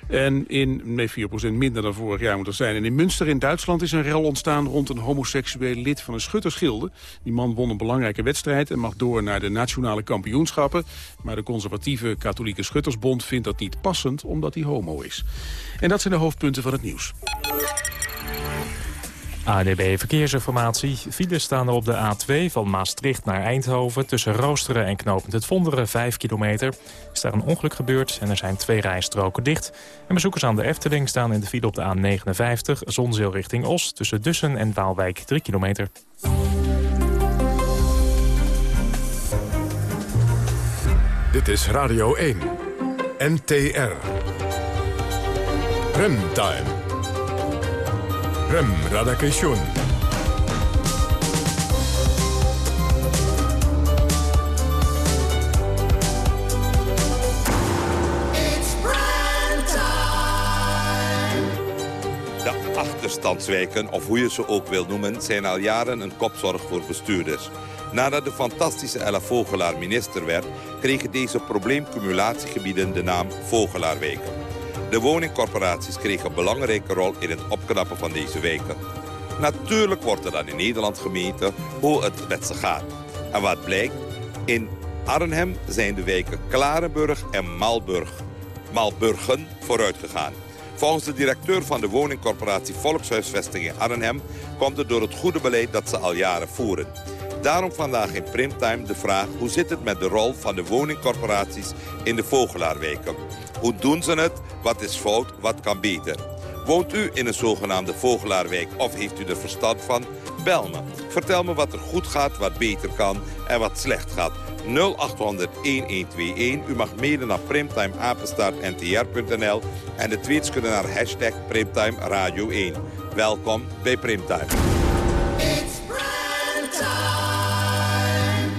En in, nee, 4% minder dan vorig jaar moet er zijn. En in Münster in Duitsland is een rel ontstaan rond een homoseksueel lid van een schuttersgilde. Die man won een belangrijke wedstrijd en mag door naar de nationale kampioenschappen. Maar de conservatieve katholieke schuttersbond vindt dat niet passend omdat hij homo is. En dat zijn de hoofdpunten van het nieuws. ADB Verkeersinformatie. Files staan er op de A2 van Maastricht naar Eindhoven... tussen Roosteren en Knopend het Vonderen, 5 kilometer. Is daar een ongeluk gebeurd en er zijn twee rijstroken dicht. En bezoekers aan de Efteling staan in de file op de A59... Zonzeel richting Os, tussen Dussen en Waalwijk, 3 kilometer. Dit is Radio 1, NTR. Remtime. Rem Radakation. De achterstandswijken, of hoe je ze ook wil noemen... zijn al jaren een kopzorg voor bestuurders. Nadat de fantastische Ella Vogelaar minister werd... kregen deze probleemcumulatiegebieden de naam Vogelaarwijken. De woningcorporaties kregen een belangrijke rol in het opknappen van deze wijken. Natuurlijk wordt er dan in Nederland gemeten hoe het met ze gaat. En wat blijkt? In Arnhem zijn de wijken Klarenburg en Malburg, Malburgen vooruitgegaan. Volgens de directeur van de woningcorporatie Volkshuisvesting in Arnhem... komt het door het goede beleid dat ze al jaren voeren. Daarom vandaag in Primtime de vraag... hoe zit het met de rol van de woningcorporaties in de Vogelaarwijken? Hoe doen ze het? Wat is fout? Wat kan beter? Woont u in een zogenaamde Vogelaarwijk of heeft u er verstand van? Bel me. Vertel me wat er goed gaat, wat beter kan en wat slecht gaat. 0800-1121. U mag mailen naar primtimeapenstaartntr.nl en de tweets kunnen naar hashtag Primtime Radio 1. Welkom bij Primtime.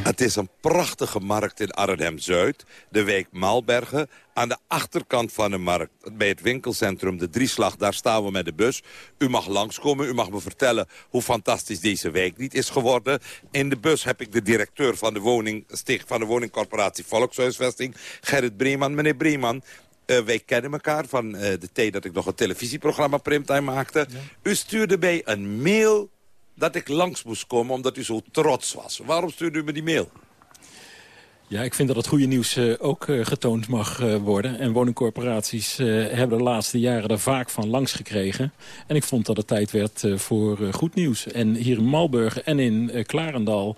Het is een prachtige markt in Arnhem-Zuid, de wijk Maalbergen. Aan de achterkant van de markt, bij het winkelcentrum De Drieslag, daar staan we met de bus. U mag langskomen, u mag me vertellen hoe fantastisch deze wijk niet is geworden. In de bus heb ik de directeur van de, woning, van de woningcorporatie Volkshuisvesting, Gerrit Breeman. Meneer Breeman, uh, wij kennen elkaar van uh, de tijd dat ik nog een televisieprogramma Primtime maakte. U stuurde mij een mail dat ik langs moest komen omdat u zo trots was. Waarom stuurde u me die mail? Ja, ik vind dat het goede nieuws uh, ook uh, getoond mag uh, worden. En woningcorporaties hebben de laatste jaren er vaak van langs gekregen. En ik vond dat het tijd werd voor goed nieuws. En hier in Malburg en in Klarendal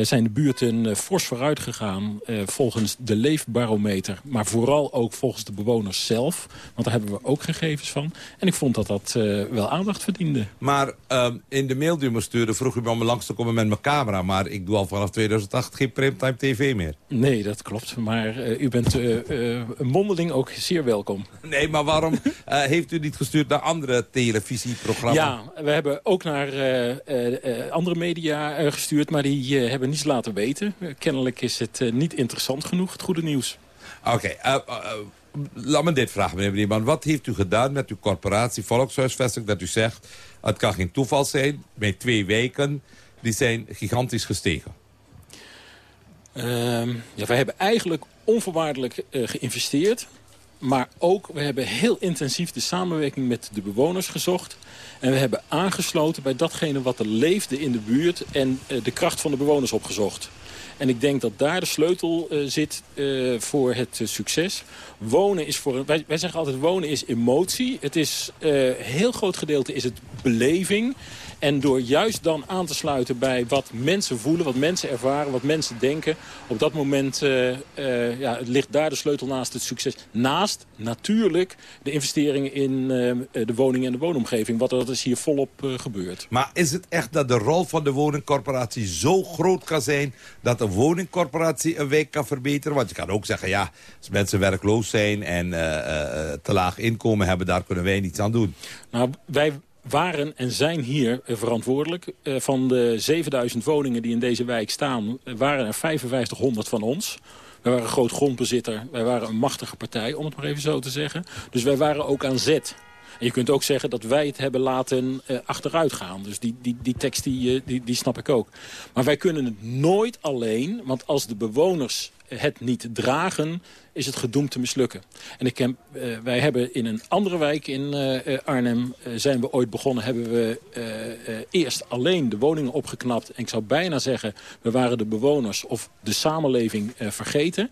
zijn de buurten uh, fors vooruit gegaan uh, volgens de leefbarometer. Maar vooral ook volgens de bewoners zelf. Want daar hebben we ook gegevens van. En ik vond dat dat wel aandacht verdiende. Maar ehm, in de mail die u me stuurde vroeg u me om langs te komen met mijn camera. Maar ik doe al vanaf 2008 geen primetime tv meer. Nee, dat klopt. Maar u bent een mondeling ook zeer welkom. Nee, maar waarom heeft u niet gestuurd naar andere televisieprogramma's? Ja, we hebben ook naar andere media gestuurd. Maar die hebben hebben niets laten weten. Kennelijk is het uh, niet interessant genoeg, het goede nieuws. Oké, okay, uh, uh, laat me dit vragen, meneer Brieman. Wat heeft u gedaan met uw corporatie Volkshuisvesting... dat u zegt, het kan geen toeval zijn, bij twee weken... die zijn gigantisch gestegen? Ehm, ja, wij hebben eigenlijk onvoorwaardelijk geïnvesteerd. Maar ook, we hebben heel intensief de samenwerking met de bewoners gezocht. En we hebben aangesloten bij datgene wat er leefde in de buurt... en uh, de kracht van de bewoners opgezocht. En ik denk dat daar de sleutel uh, zit uh, voor het succes. Wonen is voor... Wij, wij zeggen altijd, wonen is emotie. Het is, een heel groot gedeelte is het beleving. En door juist dan aan te sluiten bij wat mensen voelen, wat mensen ervaren, wat mensen denken. Op dat moment uh, uh, ja, ligt daar de sleutel naast het succes. Naast natuurlijk de investeringen in uh, de woning en de woonomgeving. Wat dat is hier volop gebeurd. Maar is het echt dat de rol van de woningcorporatie zo groot kan zijn... dat een woningcorporatie een wijk kan verbeteren? Want je kan ook zeggen, ja, als mensen werkloos zijn en te laag inkomen hebben... daar kunnen wij niets aan doen. Nou, wij waren en zijn hier eh, verantwoordelijk. Eh, van de 7000 woningen die in deze wijk staan, eh, waren er 5500 van ons. Wij waren een groot grondbezitter, wij waren een machtige partij, om het maar even zo te zeggen. Dus wij waren ook aan zet. En je kunt ook zeggen dat wij het hebben laten uh, achteruit gaan. Dus die, die, die tekst die, die, die snap ik ook. Maar wij kunnen het nooit alleen, want als de bewoners het niet dragen, is het gedoemd te mislukken. En ik uh, wij hebben in een andere wijk in uh, Arnhem, uh, zijn we ooit begonnen, hebben we eerst alleen de woningen opgeknapt. En ik zou bijna zeggen, we waren de bewoners of de samenleving vergeten.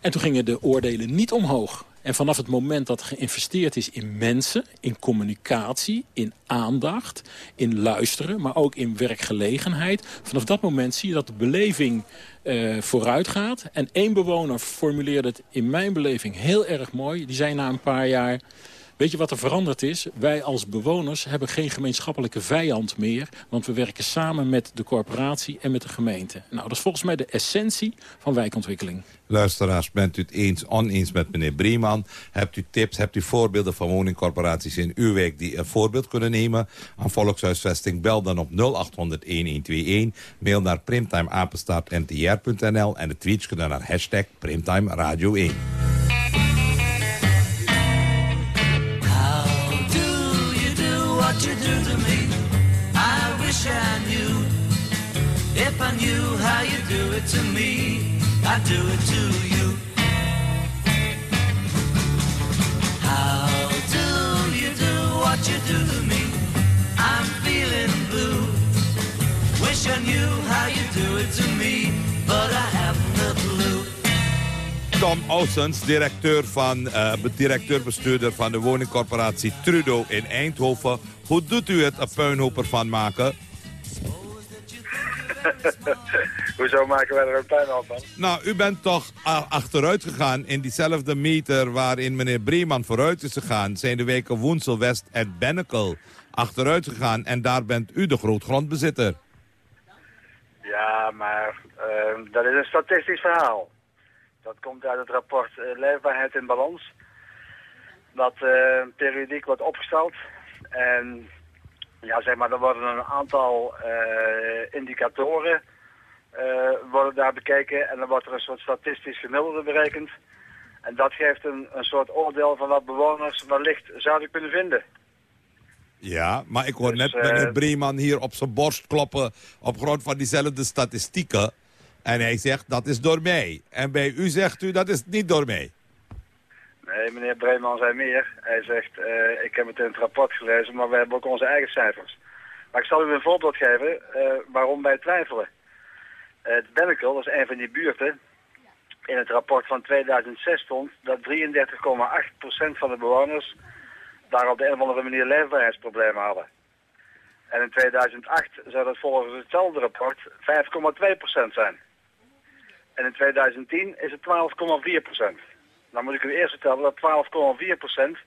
En toen gingen de oordelen niet omhoog. En vanaf het moment dat er geïnvesteerd is in mensen, in communicatie, in aandacht, in luisteren, maar ook in werkgelegenheid. Vanaf dat moment zie je dat de beleving uh, vooruit gaat. En één bewoner formuleerde het in mijn beleving heel erg mooi. Die zei na een paar jaar... Weet je wat er veranderd is? Wij als bewoners hebben geen gemeenschappelijke vijand meer. Want we werken samen met de corporatie en met de gemeente. Nou, dat is volgens mij de essentie van wijkontwikkeling. Luisteraars, bent u het eens, oneens met meneer Breeman? Hebt u tips, hebt u voorbeelden van woningcorporaties in uw wijk... die een voorbeeld kunnen nemen aan volkshuisvesting? Bel dan op 0800-1121. Mail naar primtimeapenstaartmtr.nl en de tweets kunnen naar hashtag primtimeradio1. I knew how you do it to me, I'd do it to you. How do you do what you do to me? I'm feeling blue. Wish I knew how you do it to me, but I haven't a clue. Tom Ossens, directeur van, uh, directeur-bestuurder van de woningcorporatie Trudeau in Eindhoven. Hoe doet u het een puinhoop ervan maken? Hoezo maken wij er een puinhoop van? Nou, u bent toch achteruit gegaan in diezelfde meter waarin meneer Breeman vooruit is gegaan. Zijn de weken Woensel, West en Bennekel achteruit gegaan. En daar bent u de grootgrondbezitter. Ja, maar uh, dat is een statistisch verhaal. Dat komt uit het rapport uh, Leefbaarheid in Balans. Dat uh, periodiek wordt opgesteld. En ja, zeg maar, er worden een aantal uh, indicatoren worden daar bekeken. En dan wordt er een soort statistisch gemiddelde berekend. En dat geeft een, een soort oordeel van wat bewoners wellicht zouden kunnen vinden. Ja, maar ik hoor dus, net meneer Breeman hier op zijn borst kloppen op grond van diezelfde statistieken. En hij zegt, dat is door mij. En bij u zegt u, dat is niet door mij. Nee, meneer Breeman zei meer. Hij zegt, uh, ik heb het in het rapport gelezen, maar we hebben ook onze eigen cijfers. Maar ik zal u een voorbeeld geven uh, waarom wij twijfelen. Het uh, Bennekel, dat is een van die buurten. in het rapport van 2006 stond dat 33,8% van de bewoners daar op de een of andere manier leefbaarheidsproblemen hadden. En in 2008 zou dat volgens hetzelfde rapport 5,2% zijn. En in 2010 is het 12,4%. Dan moet ik u eerst vertellen dat 12,4%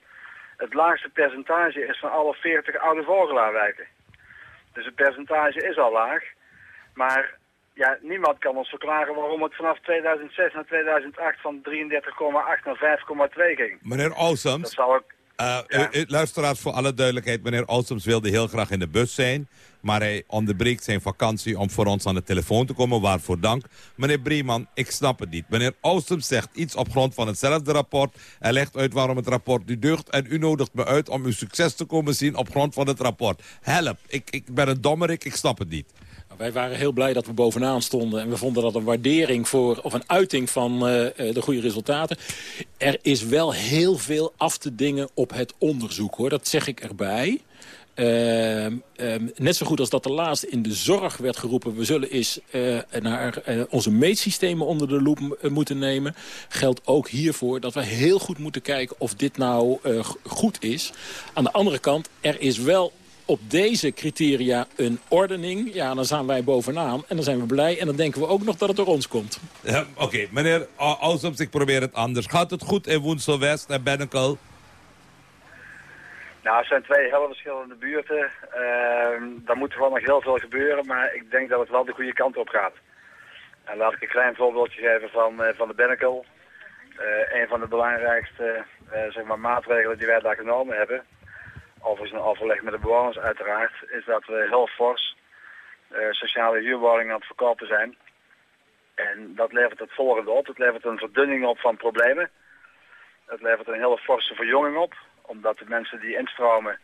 het laagste percentage is van alle 40 oude vogelaarwijken. Dus het percentage is al laag. Maar ja, niemand kan ons verklaren waarom het vanaf 2006 naar 2008 van 33,8 naar 5,2 ging. Meneer Olsums, Dat zou ik... uh, u- u- luisteraars voor alle duidelijkheid. Meneer Olsums wilde heel graag in de bus zijn. Maar hij onderbreekt zijn vakantie om voor ons aan de telefoon te komen. Waarvoor dank. Meneer Brieman, ik snap het niet. Meneer Olsums zegt iets op grond van hetzelfde rapport. Hij legt uit waarom het rapport u deugt. En u nodigt me uit om uw succes te komen zien op grond van het rapport. Help, ik, ik ben een dommerik, ik snap het niet. Nou, Wij waren heel blij dat we bovenaan stonden. En we vonden dat een waardering voor, of een uiting van eh, eh, de goede resultaten. Er is wel heel veel af te dingen op het onderzoek, hoor. Dat zeg ik erbij. Ehm, ehm, net zo goed als dat de laatste in de zorg werd geroepen... we zullen eens eh, naar onze meetsystemen onder de loep moeten nemen... geldt ook hiervoor dat we heel goed moeten kijken of dit nou goed is. Aan de andere kant, er is wel op deze criteria een ordening. Ja, dan zijn wij bovenaan en dan zijn we blij. En dan denken we ook nog dat het door ons komt. Ja, Oké, meneer O- Olsums, ik probeer het anders. Gaat het goed in Woensel West en Bennekel? Nou, het zijn twee hele verschillende buurten. Ehm daar moet gewoon nog heel veel gebeuren, maar ik denk dat het wel de goede kant op gaat. En laat ik een klein voorbeeldje geven van, eh, van de Bennekel. Eh, een van de belangrijkste eh, zeg maar, maatregelen die wij daar genomen hebben, overigens in overleg met de bewoners uiteraard, is dat we heel fors eh, sociale huurwoningen aan het verkopen zijn. En dat levert het volgende op. Het levert een verdunning op van problemen. Het levert een hele forse verjonging op, omdat de mensen die instromen,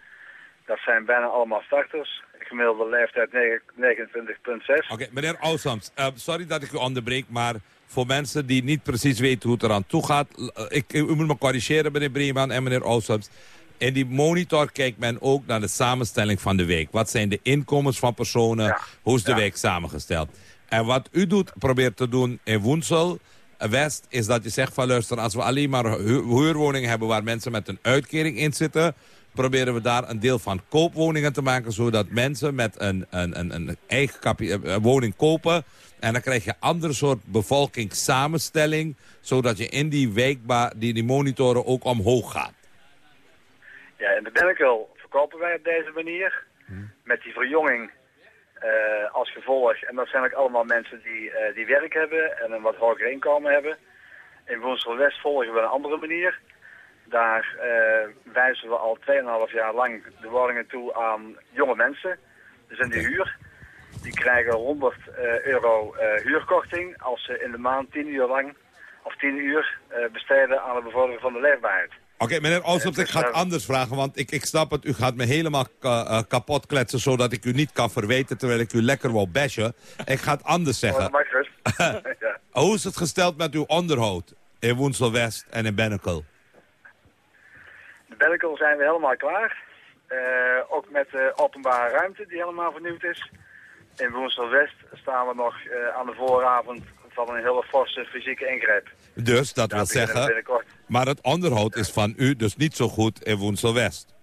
dat zijn bijna allemaal starters. Gemiddelde leeftijd negen- 29,6. Oké, meneer Olsums, eh, sorry dat ik u onderbreek, maar voor mensen die niet precies weten hoe het eraan toe gaat... eh, ik, u moet me corrigeren, meneer Breeman en meneer Olsums. In die monitor kijkt men ook naar de samenstelling van de week. Wat zijn de inkomens van personen? Hoe is de week samengesteld? En wat u doet, probeert te doen in Woensel... eh, West is dat je zegt van luister, als we alleen maar hu- huurwoningen hebben waar mensen met een uitkering in zitten, proberen we daar een deel van koopwoningen te maken, zodat mensen met een, een, een, een eigen kapi- eh, woning kopen. En dan krijg je andere soort bevolkingssamenstelling, zodat je in die wijkbaar, die, die monitoren ook omhoog gaat. Ja, in de Bennekel verkopen wij op deze manier. Met die verjonging eh, als gevolg. En dat zijn ook allemaal mensen die, eh, die werk hebben en een wat hoger inkomen hebben. In Woensel West volgen we een andere manier. Daar eh, wijzen we al 2,5 jaar lang de woningen toe aan jonge mensen. Dus in de huur. Die krijgen 100 eh, euro huurkorting als ze in de maand 10 uur lang of 10 uur besteden aan de bevordering van de leefbaarheid. Oké, meneer Olsums, ik ga het anders vragen, want ik, ik snap het. U gaat me helemaal eh, kapot kletsen, zodat ik u niet kan verweten, terwijl ik u lekker wil bashen. Ik ga het anders Oh, zeggen. mag ja. Hoe is het gesteld met uw onderhoud in Woensel West en in Bennekel? De Bennekel zijn we helemaal klaar. Eh, ook met de openbare ruimte die helemaal vernieuwd is. In Woensel West staan we nog eh, aan de vooravond van een hele forse fysieke ingreep. Dus, dat wil zeggen, binnenkort. Maar het onderhoud is van u dus niet zo goed in Woensel West.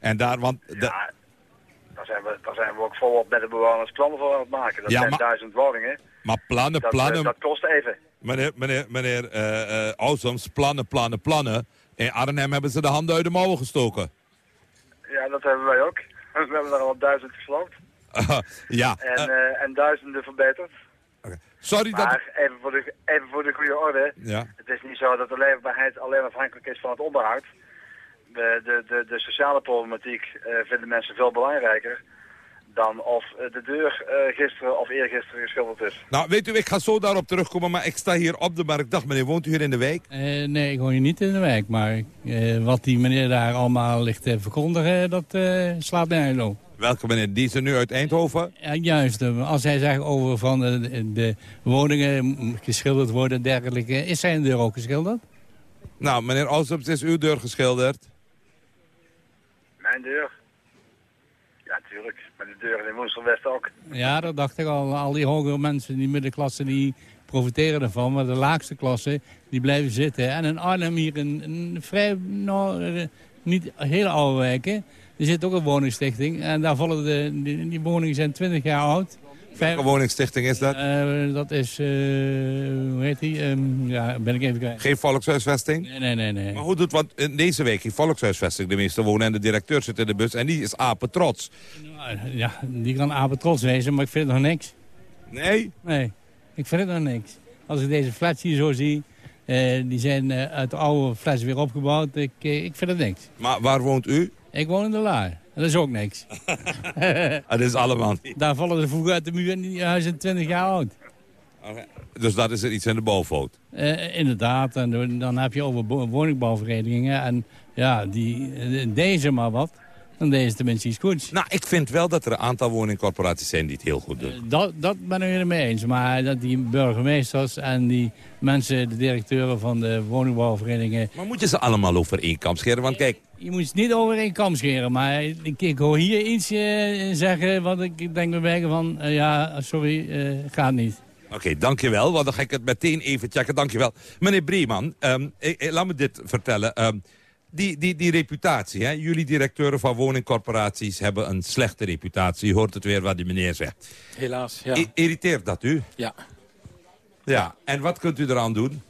En daar, want... de- Ja, daar zijn, we, daar zijn we ook volop met de bewoners plannen voor aan het maken. Dat Ja, zijn maar- duizend woningen. maar plannen, Dat, eh, plannen... dat kost even. Meneer, meneer, meneer Olsums, plannen, plannen, plannen. In Arnhem hebben ze de handen uit de mouwen gestoken. Ja, dat hebben wij ook. We hebben er al duizend gesloopt. ja, En, en duizenden verbeterd. Sorry dat... Maar even voor, de, even voor de goede orde. Ja. Het is niet zo dat de leefbaarheid alleen afhankelijk is van het onderhoud. De, de, de, de sociale problematiek eh, vinden mensen veel belangrijker dan of eh, de deur eh, gisteren of eergisteren geschilderd is. Nou, weet u, ik ga zo daarop terugkomen, maar ik sta hier op de markt. Dag meneer, woont u hier in de wijk? Eh, nee, ik woon hier niet in de wijk. Maar eh, wat die meneer daar allemaal ligt te verkondigen, dat eh, slaat nergens op. Welke meneer? Die is er nu uit Eindhoven? Ja, juist, eh, als hij zegt over van de, de woningen geschilderd worden en dergelijke, is zijn deur ook geschilderd? Nou, meneer Olsums, is uw deur geschilderd? Mijn deur? Ja, natuurlijk. Maar de deuren in Woensel West ook. Ja, dat dacht ik al. Al die hogere mensen, die middenklasse, die profiteren ervan. Maar de laagste klassen, die blijven zitten. En in Arnhem hier een, een vrij, nou, eh, niet heel oude wijken. Er zit ook een woningstichting. En daar vallen de, die, die woningen zijn 20 jaar oud. Welke woningstichting is dat? Eh, dat is, eh, hoe heet die? Ehm, ja, ben ik even kwijt. Geen volkshuisvesting? Nee, nee, nee. nee. Maar hoe doet, want in deze week geen volkshuisvesting de meeste wonen... en de directeur zit in de bus en die is apen trots. Nou, Ja, die kan apen trots wezen, maar ik vind het nog niks. Nee? Nee, ik vind het nog niks. Als ik deze flats hier zo zie, eh, die zijn eh, uit de oude flats weer opgebouwd. Ik, eh, ik vind het niks. Maar waar woont u? Ik woon in de Laar. Dat is ook niks. Dat is allemaal niet. Daar vallen ze vroeger uit de muur en die huizen zijn 20 jaar oud. Dus dat is er iets in de bovenhoofd. Eh, inderdaad, en dan- heb je over bo- woningbouwverenigingen. En ja, die, eh, deze maar wat. Dan deze tenminste iets goeds. Nou, ik vind wel dat er een aantal woningcorporaties zijn die het heel goed doen. Dat, dat ben ik er mee eens. Maar dat die burgemeesters en die mensen, de directeuren van de woningbouwverenigingen... Maar moet je ze allemaal over één kam scheren? Want kijk, Je moet het niet over één kam scheren. Maar ik, ik hoor hier iets eh, zeggen wat ik denk bij mij van... eh, ja, sorry, eh, gaat niet. Oké, dankjewel. Want dan ga ik het meteen even checken. Dankjewel. Meneer Breeman, eh, eh, laat me dit vertellen. Ehm, die, die, die reputatie, hè? jullie directeuren van woningcorporaties hebben een slechte reputatie. Je hoort het weer wat die meneer zegt. Helaas, ja. I- irriteert dat u? Ja. Ja, en wat kunt u eraan doen?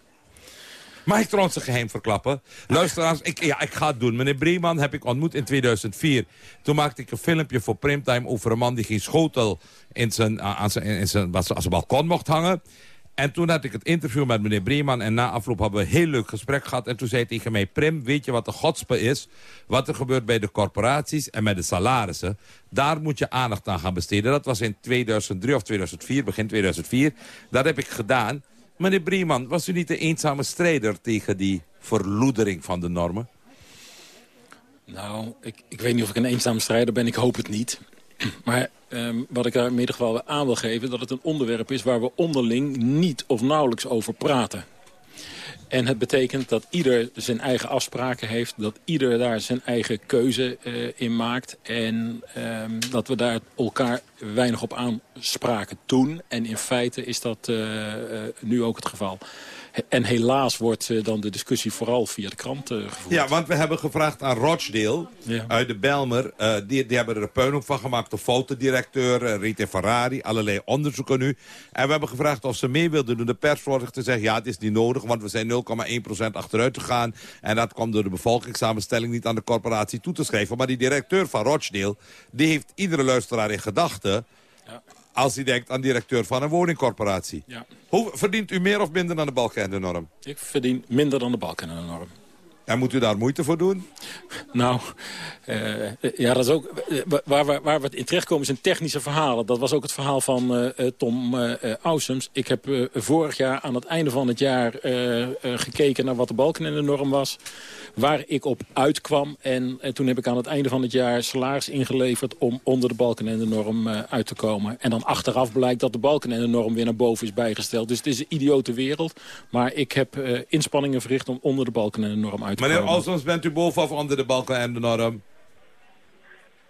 Mag ik trouwens een geheim verklappen? Luisteraars, ik, ja, ik ga het doen. Meneer Breeman heb ik ontmoet in 2004. Toen maakte ik een filmpje voor Primtime over een man die geen schotel in zijn, aan zijn, in zijn, aan zijn balkon mocht hangen. En toen had ik het interview met meneer Breeman en na afloop hebben we een heel leuk gesprek gehad. En toen zei hij tegen mij, Prim, weet je wat de godspe is? Wat er gebeurt bij de corporaties en met de salarissen. Daar moet je aandacht aan gaan besteden. Dat was in 2003 of 2004, begin 2004. Dat heb ik gedaan. Meneer Breeman, was u niet de eenzame strijder tegen die verloedering van de normen? Nou, ik, ik weet niet of ik een eenzame strijder ben. Ik hoop het niet. Maar ehm, wat ik daar in ieder geval aan wil geven... dat het een onderwerp is waar we onderling niet of nauwelijks over praten. En het betekent dat ieder zijn eigen afspraken heeft. Dat ieder daar zijn eigen keuze eh, in maakt. En ehm, dat we daar elkaar weinig op aanspraken doen. En in feite is dat eh, eh, nu ook het geval. En helaas wordt eh, dan de discussie vooral via de krant eh, gevoerd. Ja, want we hebben gevraagd aan Rochdale Ja. uit de Belmer. eh, die, die hebben er een puinhoop van gemaakt. De fotodirecteur, Rita Ferrari, allerlei onderzoeken nu. En we hebben gevraagd of ze mee wilden doen. De persvloer te zeggen, ja, het is niet nodig, want we zijn 0,1% achteruit gegaan. En dat kwam door de bevolkingssamenstelling niet aan de corporatie toe te schrijven. Maar die directeur van Rochdale, die heeft iedere luisteraar in gedachten... als hij denkt aan directeur van een woningcorporatie. Ja. Hoe verdient u meer of minder dan de balken en de norm? Ik verdien minder dan de balken en de norm. En moet u daar moeite voor doen? Nou, eh, ja, dat is ook, eh, waar, we, waar we in terechtkomen zijn technische verhalen. Dat was ook het verhaal van eh, Tom eh, Ausums. Ik heb vorig jaar aan het einde van het jaar gekeken naar wat de balken en de norm was. Waar ik op uitkwam. En eh, toen heb ik aan het einde van het jaar salaris ingeleverd om onder de balken en de norm eh, uit te komen. En dan achteraf blijkt dat de balken en de norm weer naar boven is bijgesteld. Dus het is een idiote wereld. Maar ik heb eh, inspanningen verricht om onder de balken en de norm uit te Meneer komen. Olsons, bent u boven of onder de balken en de norm?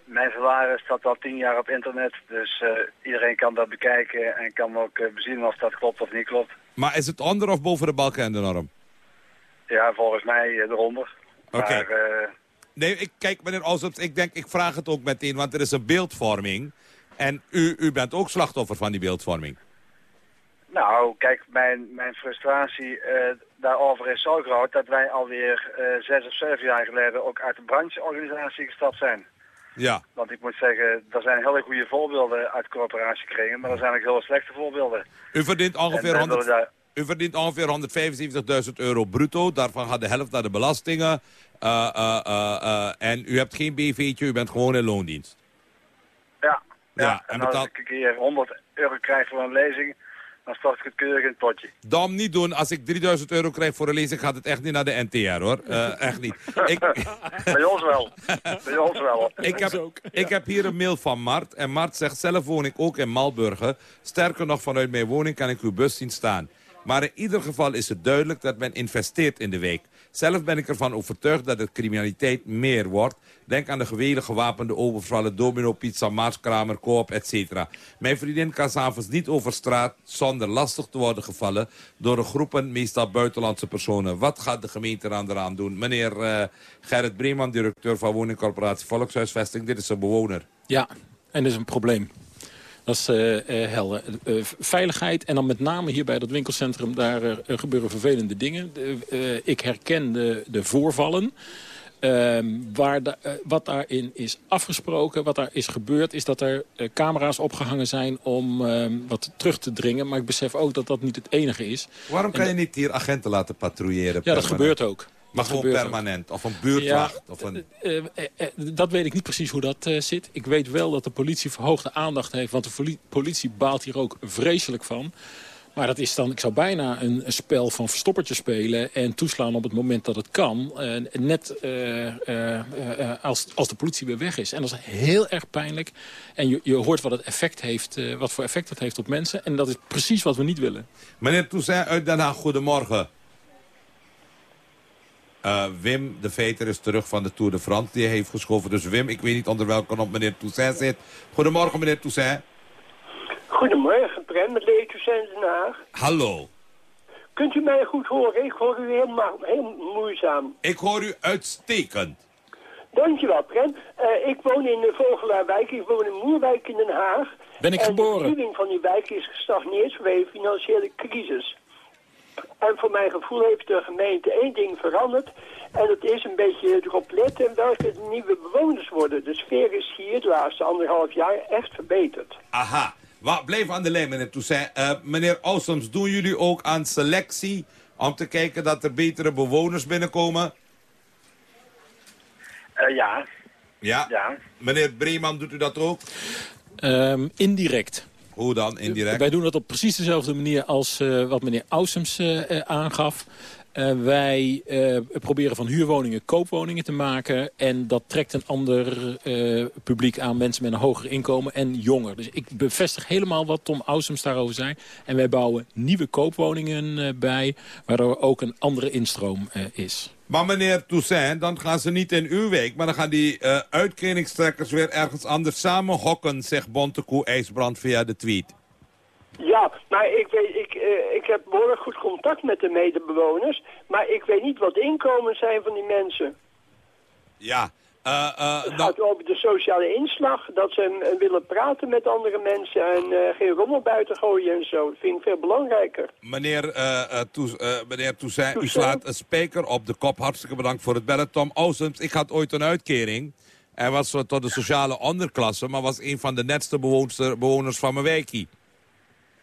Mijn salaris staat al tien jaar op internet, dus eh, iedereen kan dat bekijken en kan ook bezien of dat klopt of niet klopt. Maar is het onder of boven de balken en de norm? Ja, volgens mij eh, eronder. Oké. Eh, Nee, ik, kijk meneer Olsons, ik denk, ik vraag het ook meteen, want er is een beeldvorming. En u, u bent ook slachtoffer van die beeldvorming. nou, kijk, mijn, mijn frustratie eh, daarover is zo groot dat wij alweer eh, zes of zeven jaar geleden ook uit de brancheorganisatie gestapt zijn. Ja. Want ik moet zeggen, er zijn hele goede voorbeelden uit coöperatiekringen, maar er zijn ook hele slechte voorbeelden. U verdient En ongeveer, wij 100, willen daar- u verdient ongeveer 175.000 euro bruto. Daarvan gaat de helft naar de belastingen. Eh, eh, eh, en u hebt geen BV'tje, u bent gewoon in loondienst. Ja, Ja, en, en als betaal- ik een keer 100 euro krijg voor een lezing, dan stort ik het keurig in het potje. Dam niet doen. Als ik 3000 euro krijg voor een lezing, gaat het echt niet naar de NTR, hoor. Eh, echt niet. Ik, Bij ons wel. Bij ons wel. ik, heb, ik heb hier een mail van Mart. En Mart zegt, zelf woon ik ook in Malburgen. Sterker nog, vanuit mijn woning kan ik uw bus zien staan. Maar in ieder geval is het duidelijk dat men investeert in de wijk. Zelf ben ik ervan overtuigd dat de criminaliteit meer wordt. Denk aan de gewele gewapende overvallen, domino, pizza, marskramer, koop, etc. Mijn vriendin kan s'avonds niet over straat zonder lastig te worden gevallen... door de groepen, meestal buitenlandse personen. Wat gaat de gemeente eraan doen? Meneer uh, Gerrit Breeman, directeur van woningcorporatie Volkshuisvesting. Dit is een bewoner. Ja, en is een probleem. Dat is uh, uh, helder. Uh, veiligheid en dan met name hier bij dat winkelcentrum... daar gebeuren vervelende dingen. ik herken de, de voorvallen. Ehm, waar wat daarin is afgesproken, wat daar is gebeurd... is dat er camera's opgehangen zijn om ehm, wat terug te dringen. Maar ik besef ook dat dat niet het enige is. Waarom kan je niet hier agenten laten patrouilleren? Ja, dat gebeurt ook. Maar gewoon permanent? Of een buurtwacht? Ja, of een... Uh, uh, uh, dat weet ik niet precies hoe dat zit. Ik weet wel dat de politie verhoogde aandacht heeft. Want de politie baalt hier ook vreselijk van. Maar dat is dan, ik zou bijna een, een spel van verstoppertje spelen... en toeslaan op het moment dat het kan. net als, als de politie weer weg is. En dat is heel erg pijnlijk. En je, je hoort wat, het effect heeft, wat voor effect dat heeft op mensen. En dat is precies wat we niet willen. Meneer Toussaint uit Den Haag, goedemorgen. Uh, Wim de Veter is terug van de Tour de France. Die heeft geschoven. Dus Wim, ik weet niet onder welke knop meneer Toussaint zit. Goedemorgen, meneer Toussaint. Goedemorgen, Prem, met Lee Toussaint Den Haag. Hallo. Kunt u mij goed horen? Ik hoor u heel, heel moeizaam. Ik hoor u uitstekend. Dankjewel, Prem. Uh, ik woon in de Vogelaarwijk. Ik woon in Moerwijk in Den Haag. Ben ik en geboren? de vernieuwing van die wijk is gestagneerd vanwege financiële crisis. En voor mijn gevoel heeft de gemeente één ding veranderd. En dat is een beetje erop letten welke nieuwe bewoners worden. De sfeer is hier de laatste anderhalf jaar echt verbeterd. Aha. Wat, blijf aan de lijn, meneer Toussaint. Uh, meneer Ausums, doen jullie ook aan selectie... om te kijken dat er betere bewoners binnenkomen? Uh, ja. ja. Ja? Meneer Breeman, doet u dat ook? Um, indirect. Hoe dan, indirect? Wij doen dat op precies dezelfde manier als uh, wat meneer Ausums uh, aangaf. Uh, wij proberen van huurwoningen koopwoningen te maken. En dat trekt een ander publiek aan. Mensen met een hoger inkomen en jonger. Dus ik bevestig helemaal wat Tom Ausums daarover zei. En wij bouwen nieuwe koopwoningen bij. Waardoor ook een andere instroom is. Maar meneer Toussaint, dan gaan ze niet in uw week... maar dan gaan die uh, uitkeringstrekkers weer ergens anders samen hokken... zegt Bontekoe IJsbrand via de tweet. Ja, maar ik, weet, ik, uh, ik heb behoorlijk goed contact met de medebewoners... maar ik weet niet wat de inkomens zijn van die mensen. Ja, uh, uh, het gaat over de sociale inslag, dat ze willen praten met andere mensen en uh, geen rommel buiten gooien en zo. Dat vind ik veel belangrijker. Meneer, Toes, meneer Toussaint, u slaat een speaker op de kop. Hartstikke bedankt voor het bellen. Tom Ausums, ik had ooit een uitkering. En was tot de sociale onderklasse, maar was een van de netste bewoners van mijn wijkie.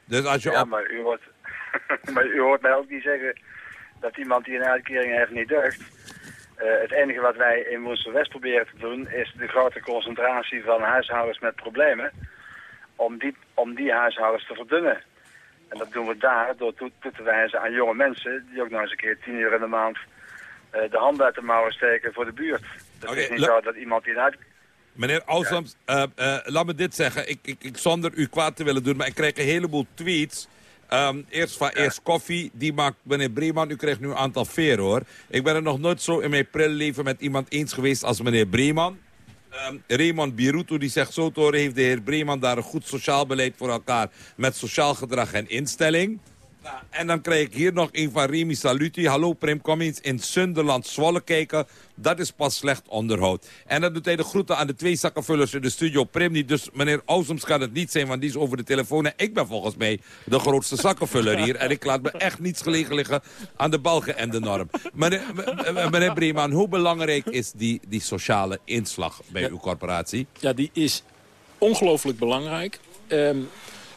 Dus als je ja, op... maar, u hoort, maar u hoort mij ook niet zeggen dat iemand die een uitkering heeft niet deugt. Uh, het enige wat wij in Woensel-West proberen te doen is de grote concentratie van huishoudens met problemen. Om die, om die huishoudens te verdunnen. En dat doen we daar door toe, toe te wijzen aan jonge mensen die ook nog eens een keer tien uur in de maand uh, de hand uit de mouwen steken voor de buurt. Het okay, is niet zo dat iemand die uit... Meneer Ausams, ja. uh, laat me dit zeggen. Ik, ik, ik, zonder u kwaad te willen doen, maar ik krijg een heleboel tweets Um, eerst van. Eerst Koffie, die maakt meneer Breeman. U krijgt nu een aantal veer hoor. Ik ben er nog nooit zo in mijn prilleven met iemand eens geweest als meneer Breeman. Um, Raymond Birutu die zegt zo te horen heeft de heer Breeman daar een goed sociaal beleid voor elkaar. Met sociaal gedrag en instelling. Nou, en dan krijg ik hier nog een van Remy Saluti. Hallo Prim, kom eens in Sunderland Zwolle kijken. Dat is pas slecht onderhoud. En dan doet hij de groeten aan de twee zakkenvullers in de studio. Prim niet, dus meneer Ausums kan het niet zijn, want die is over de telefoon. En ik ben volgens mij de grootste zakkenvuller hier. En ik laat me echt niets gelegen liggen aan de balken en de norm. Meneer, meneer Breeman, hoe belangrijk is die, die sociale inslag bij ja. uw corporatie? Ja, die is ongelooflijk belangrijk. Um,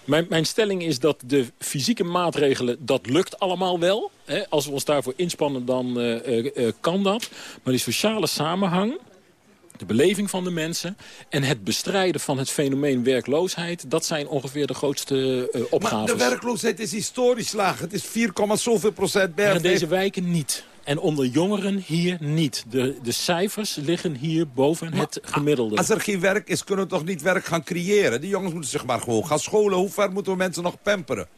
mijn, mijn, stelling is dat de fysieke maatregelen, dat lukt allemaal wel. Hè? Als we ons daarvoor inspannen, dan uh, uh, kan dat. Maar die sociale samenhang, de beleving van de mensen... en het bestrijden van het fenomeen werkloosheid... dat zijn ongeveer de grootste uh, opgaven. Maar de werkloosheid is historisch laag. Het is 4, zoveel procent bij. Maar in deze wijken niet. En onder jongeren hier niet. De, de cijfers liggen hier boven maar, het gemiddelde. Als er geen werk is, kunnen we toch niet werk gaan creëren? Die jongens moeten zich maar gewoon gaan scholen. Hoe ver moeten we mensen nog pamperen?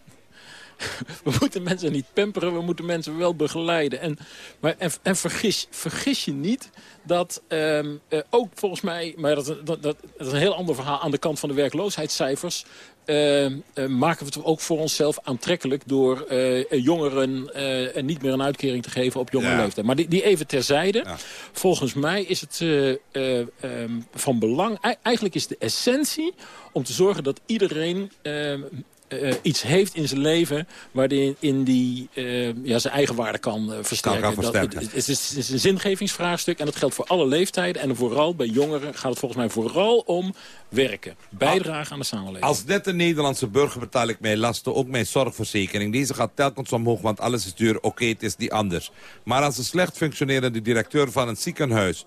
we moeten mensen niet pamperen, we moeten mensen wel begeleiden. En, maar, en, en vergis, vergis je niet dat ehm, eh, ook volgens mij... maar dat, dat, dat, dat, is een heel ander verhaal aan de kant van de werkloosheidscijfers... Uh, uh, maken we het ook voor onszelf aantrekkelijk... door uh, jongeren niet meer een uitkering te geven op jonge ja. leeftijd. Maar die, die even terzijde. Ja. Volgens mij is het um, van belang... Eigenlijk is de essentie om te zorgen dat iedereen... Ehm, uh, iets heeft in zijn leven... waarin in die, uh, ja, zijn eigen waarde kan uh, versterken. Kan, kan versterken. Dat, het, het, is, het, is, een zingevingsvraagstuk en dat geldt voor alle leeftijden. En vooral bij jongeren gaat het volgens mij vooral om werken. Bijdragen aan de samenleving. Als net een Nederlandse burger betaal ik mijn lasten, ook mijn zorgverzekering. Deze gaat telkens omhoog, want alles is duur. Oké, okay, het is niet anders. Maar als een slecht functionerende directeur van een ziekenhuis...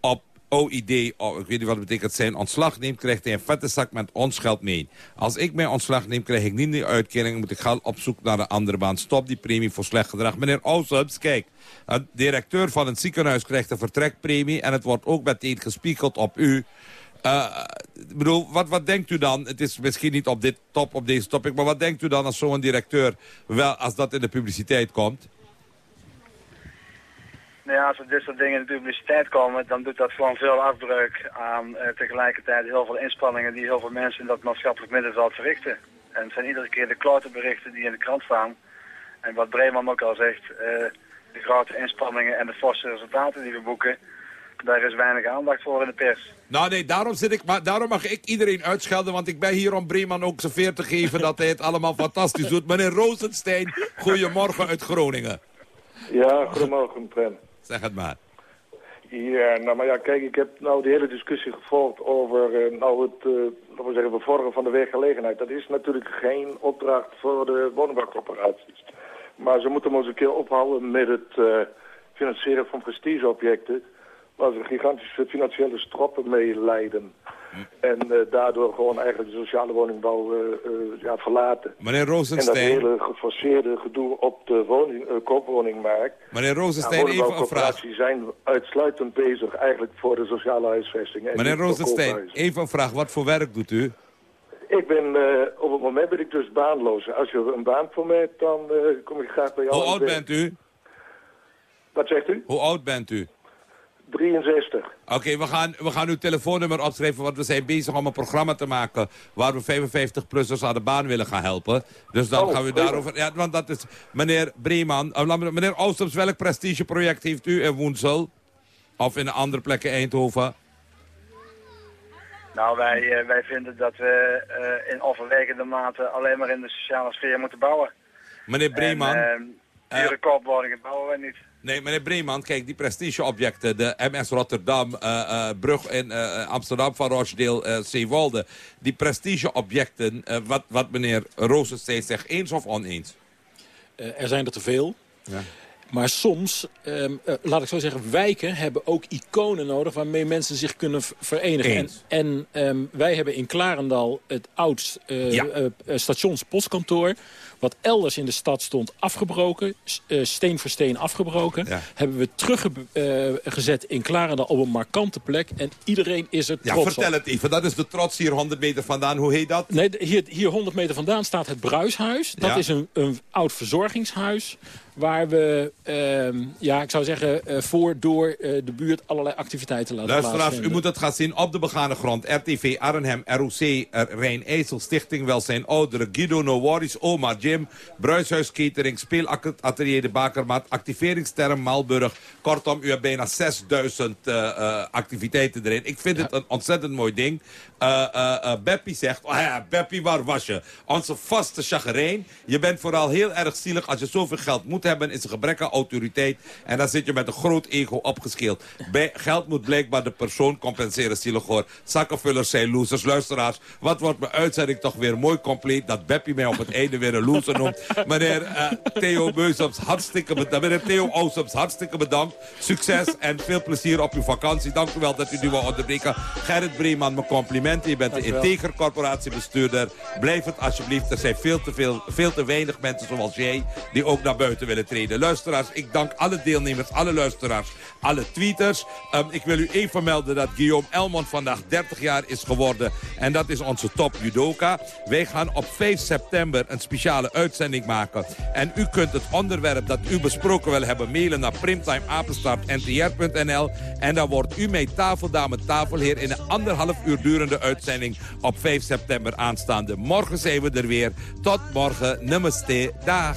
op OID, oh, ik weet niet wat het betekent, zijn ontslag neemt... krijgt hij een vette zak met ons geld mee. Als ik mijn ontslag neem, krijg ik niet die uitkering... moet ik geld op zoek naar een andere baan. Stop die premie voor slecht gedrag. Meneer Ousubs, kijk, een directeur van een ziekenhuis krijgt een vertrekpremie... en het wordt ook meteen gespiegeld op u... Uh, bedoel, wat, wat denkt u dan? Het is misschien niet op, dit top, op deze topic... maar wat denkt u dan als zo'n directeur... wel als dat in de publiciteit komt? Nou ja, als er dit soort dingen in de publiciteit komen, dan doet dat gewoon veel afbreuk aan uh, tegelijkertijd heel veel inspanningen die heel veel mensen in dat maatschappelijk middenveld verrichten. En het zijn iedere keer de klote berichten die in de krant staan. En wat Breeman ook al zegt, uh, de grote inspanningen en de forse resultaten die we boeken, daar is weinig aandacht voor in de pers. Nou nee, daarom, zit ik, maar daarom mag ik iedereen uitschelden, want ik ben hier om Breeman ook zijn veer te geven dat hij het allemaal fantastisch doet. Meneer Rosenstein, goedemorgen uit Groningen. Ja, goedemorgen Prem. Zeg het maar. Ja, nou maar ja, kijk, ik heb nou de hele discussie gevolgd over uh, nou het, uh, laten we zeggen, bevorderen van de werkgelegenheid. Dat is natuurlijk geen opdracht voor de woningbouwcorporaties. Maar ze moeten ons een keer ophouden met het uh, financieren van prestigeobjecten waar ze gigantische financiële stroppen mee leiden. En uh, daardoor gewoon eigenlijk de sociale woningbouw uh, uh, ja, verlaten. Meneer Rosenstein... En dat hele geforceerde gedoe op de woning, koopwoningmarkt. Meneer Rosenstein, ja, even een vraag. zijn uitsluitend bezig eigenlijk voor de sociale huisvesting. En Meneer Rosenstein, even een vraag. Wat voor werk doet u? Ik ben, op het moment ben ik dus baanloos. Als je een baan voor mij hebt, dan kom ik graag bij jou. Hoe oud bent u? Wat zegt u? Hoe oud bent u? 63. Oké, okay, we, gaan, we gaan uw telefoonnummer opschrijven, want we zijn bezig om een programma te maken... waar we 55-plussers aan de baan willen gaan helpen. Dus dan oh, gaan we daarover... Ja, want dat is... Meneer Breeman, uh, meneer Oostems, welk prestigeproject heeft u in Woensel? Of in een andere plek in Eindhoven? Nou, wij, uh, wij vinden dat we uh, in overwegende mate alleen maar in de sociale sfeer moeten bouwen. Meneer Breeman... En, uh, koopwoningen bouwen wij niet. Nee, meneer Breeman, kijk, die prestigeobjecten, de MS Rotterdam, uh, uh, brug in uh, Amsterdam van Rochdale, Zeewolde. Die prestigeobjecten, wat, wat meneer Rosenstein zegt, eens of oneens? er zijn er te veel. Ja. Maar soms, um, uh, laat ik zo zeggen, wijken hebben ook iconen nodig... waarmee mensen zich kunnen verenigen. Eens. En, en um, wij hebben in Klarendal het oud ja. uh, stationspostkantoor... wat elders in de stad stond afgebroken, steen voor steen afgebroken... Ja. hebben we teruggezet in Klarendal op een markante plek... en iedereen is er trots Ja, vertel op. het even. Dat is de trots hier 100 meter vandaan. Hoe heet dat? Nee, hier, hier 100 meter vandaan staat het Bruishuis. Dat ja. is een, een oud verzorgingshuis waar we, uh, ja, ik zou zeggen, uh, voor, door uh, de buurt allerlei activiteiten laten Luisteraars, u moet het gaan zien op de begane grond. RTV Arnhem, ROC, Rijn-Ijssel, Stichting Welzijn Ouderen, Guido No Worries, Oma Jim, Bruishuis Catering, Speelatelier de Bakermaat, Activeringsterm Malburg. Kortom, u hebt bijna 6000 activiteiten erin. Ik vind ja. het een ontzettend mooi ding. Beppie zegt, oh ja, Beppie, waar was je? Onze vaste chagrijn. Je bent vooral heel erg zielig als je zoveel geld moet hebben is een gebrek aan autoriteit. En dan zit je met een groot ego opgeschild. Bij geld moet blijkbaar de persoon compenseren, zielig hoor. Zakkenvullers zijn losers. Luisteraars, wat wordt mijn uitzending toch weer mooi compleet... dat Beppie mij op het einde weer een loser noemt. Meneer uh, Theo Meusems, hartstikke bedankt. Meneer Theo Oosems, hartstikke bedankt. Succes en veel plezier op uw vakantie. Dank u wel dat u nu wil onderbreken. Gerrit Breeman, mijn complimenten. Je bent de integer corporatiebestuurder. Blijf het alsjeblieft. Er zijn veel te, veel, veel te weinig mensen zoals jij... die ook naar buiten willen treden. Luisteraars, ik dank alle deelnemers, alle luisteraars, alle tweeters. Um, ik wil u even melden dat Guillaume Elmond vandaag 30 jaar is geworden. En dat is onze top judoka. Wij gaan op 5 september een speciale uitzending maken. En u kunt het onderwerp dat u besproken wil hebben mailen naar primtimeapenstartntr.nl. En dan wordt u mee tafeldame tafelheer in een anderhalf uur durende uitzending op 5 september aanstaande. Morgen zijn we er weer. Tot morgen. Namaste. Dag.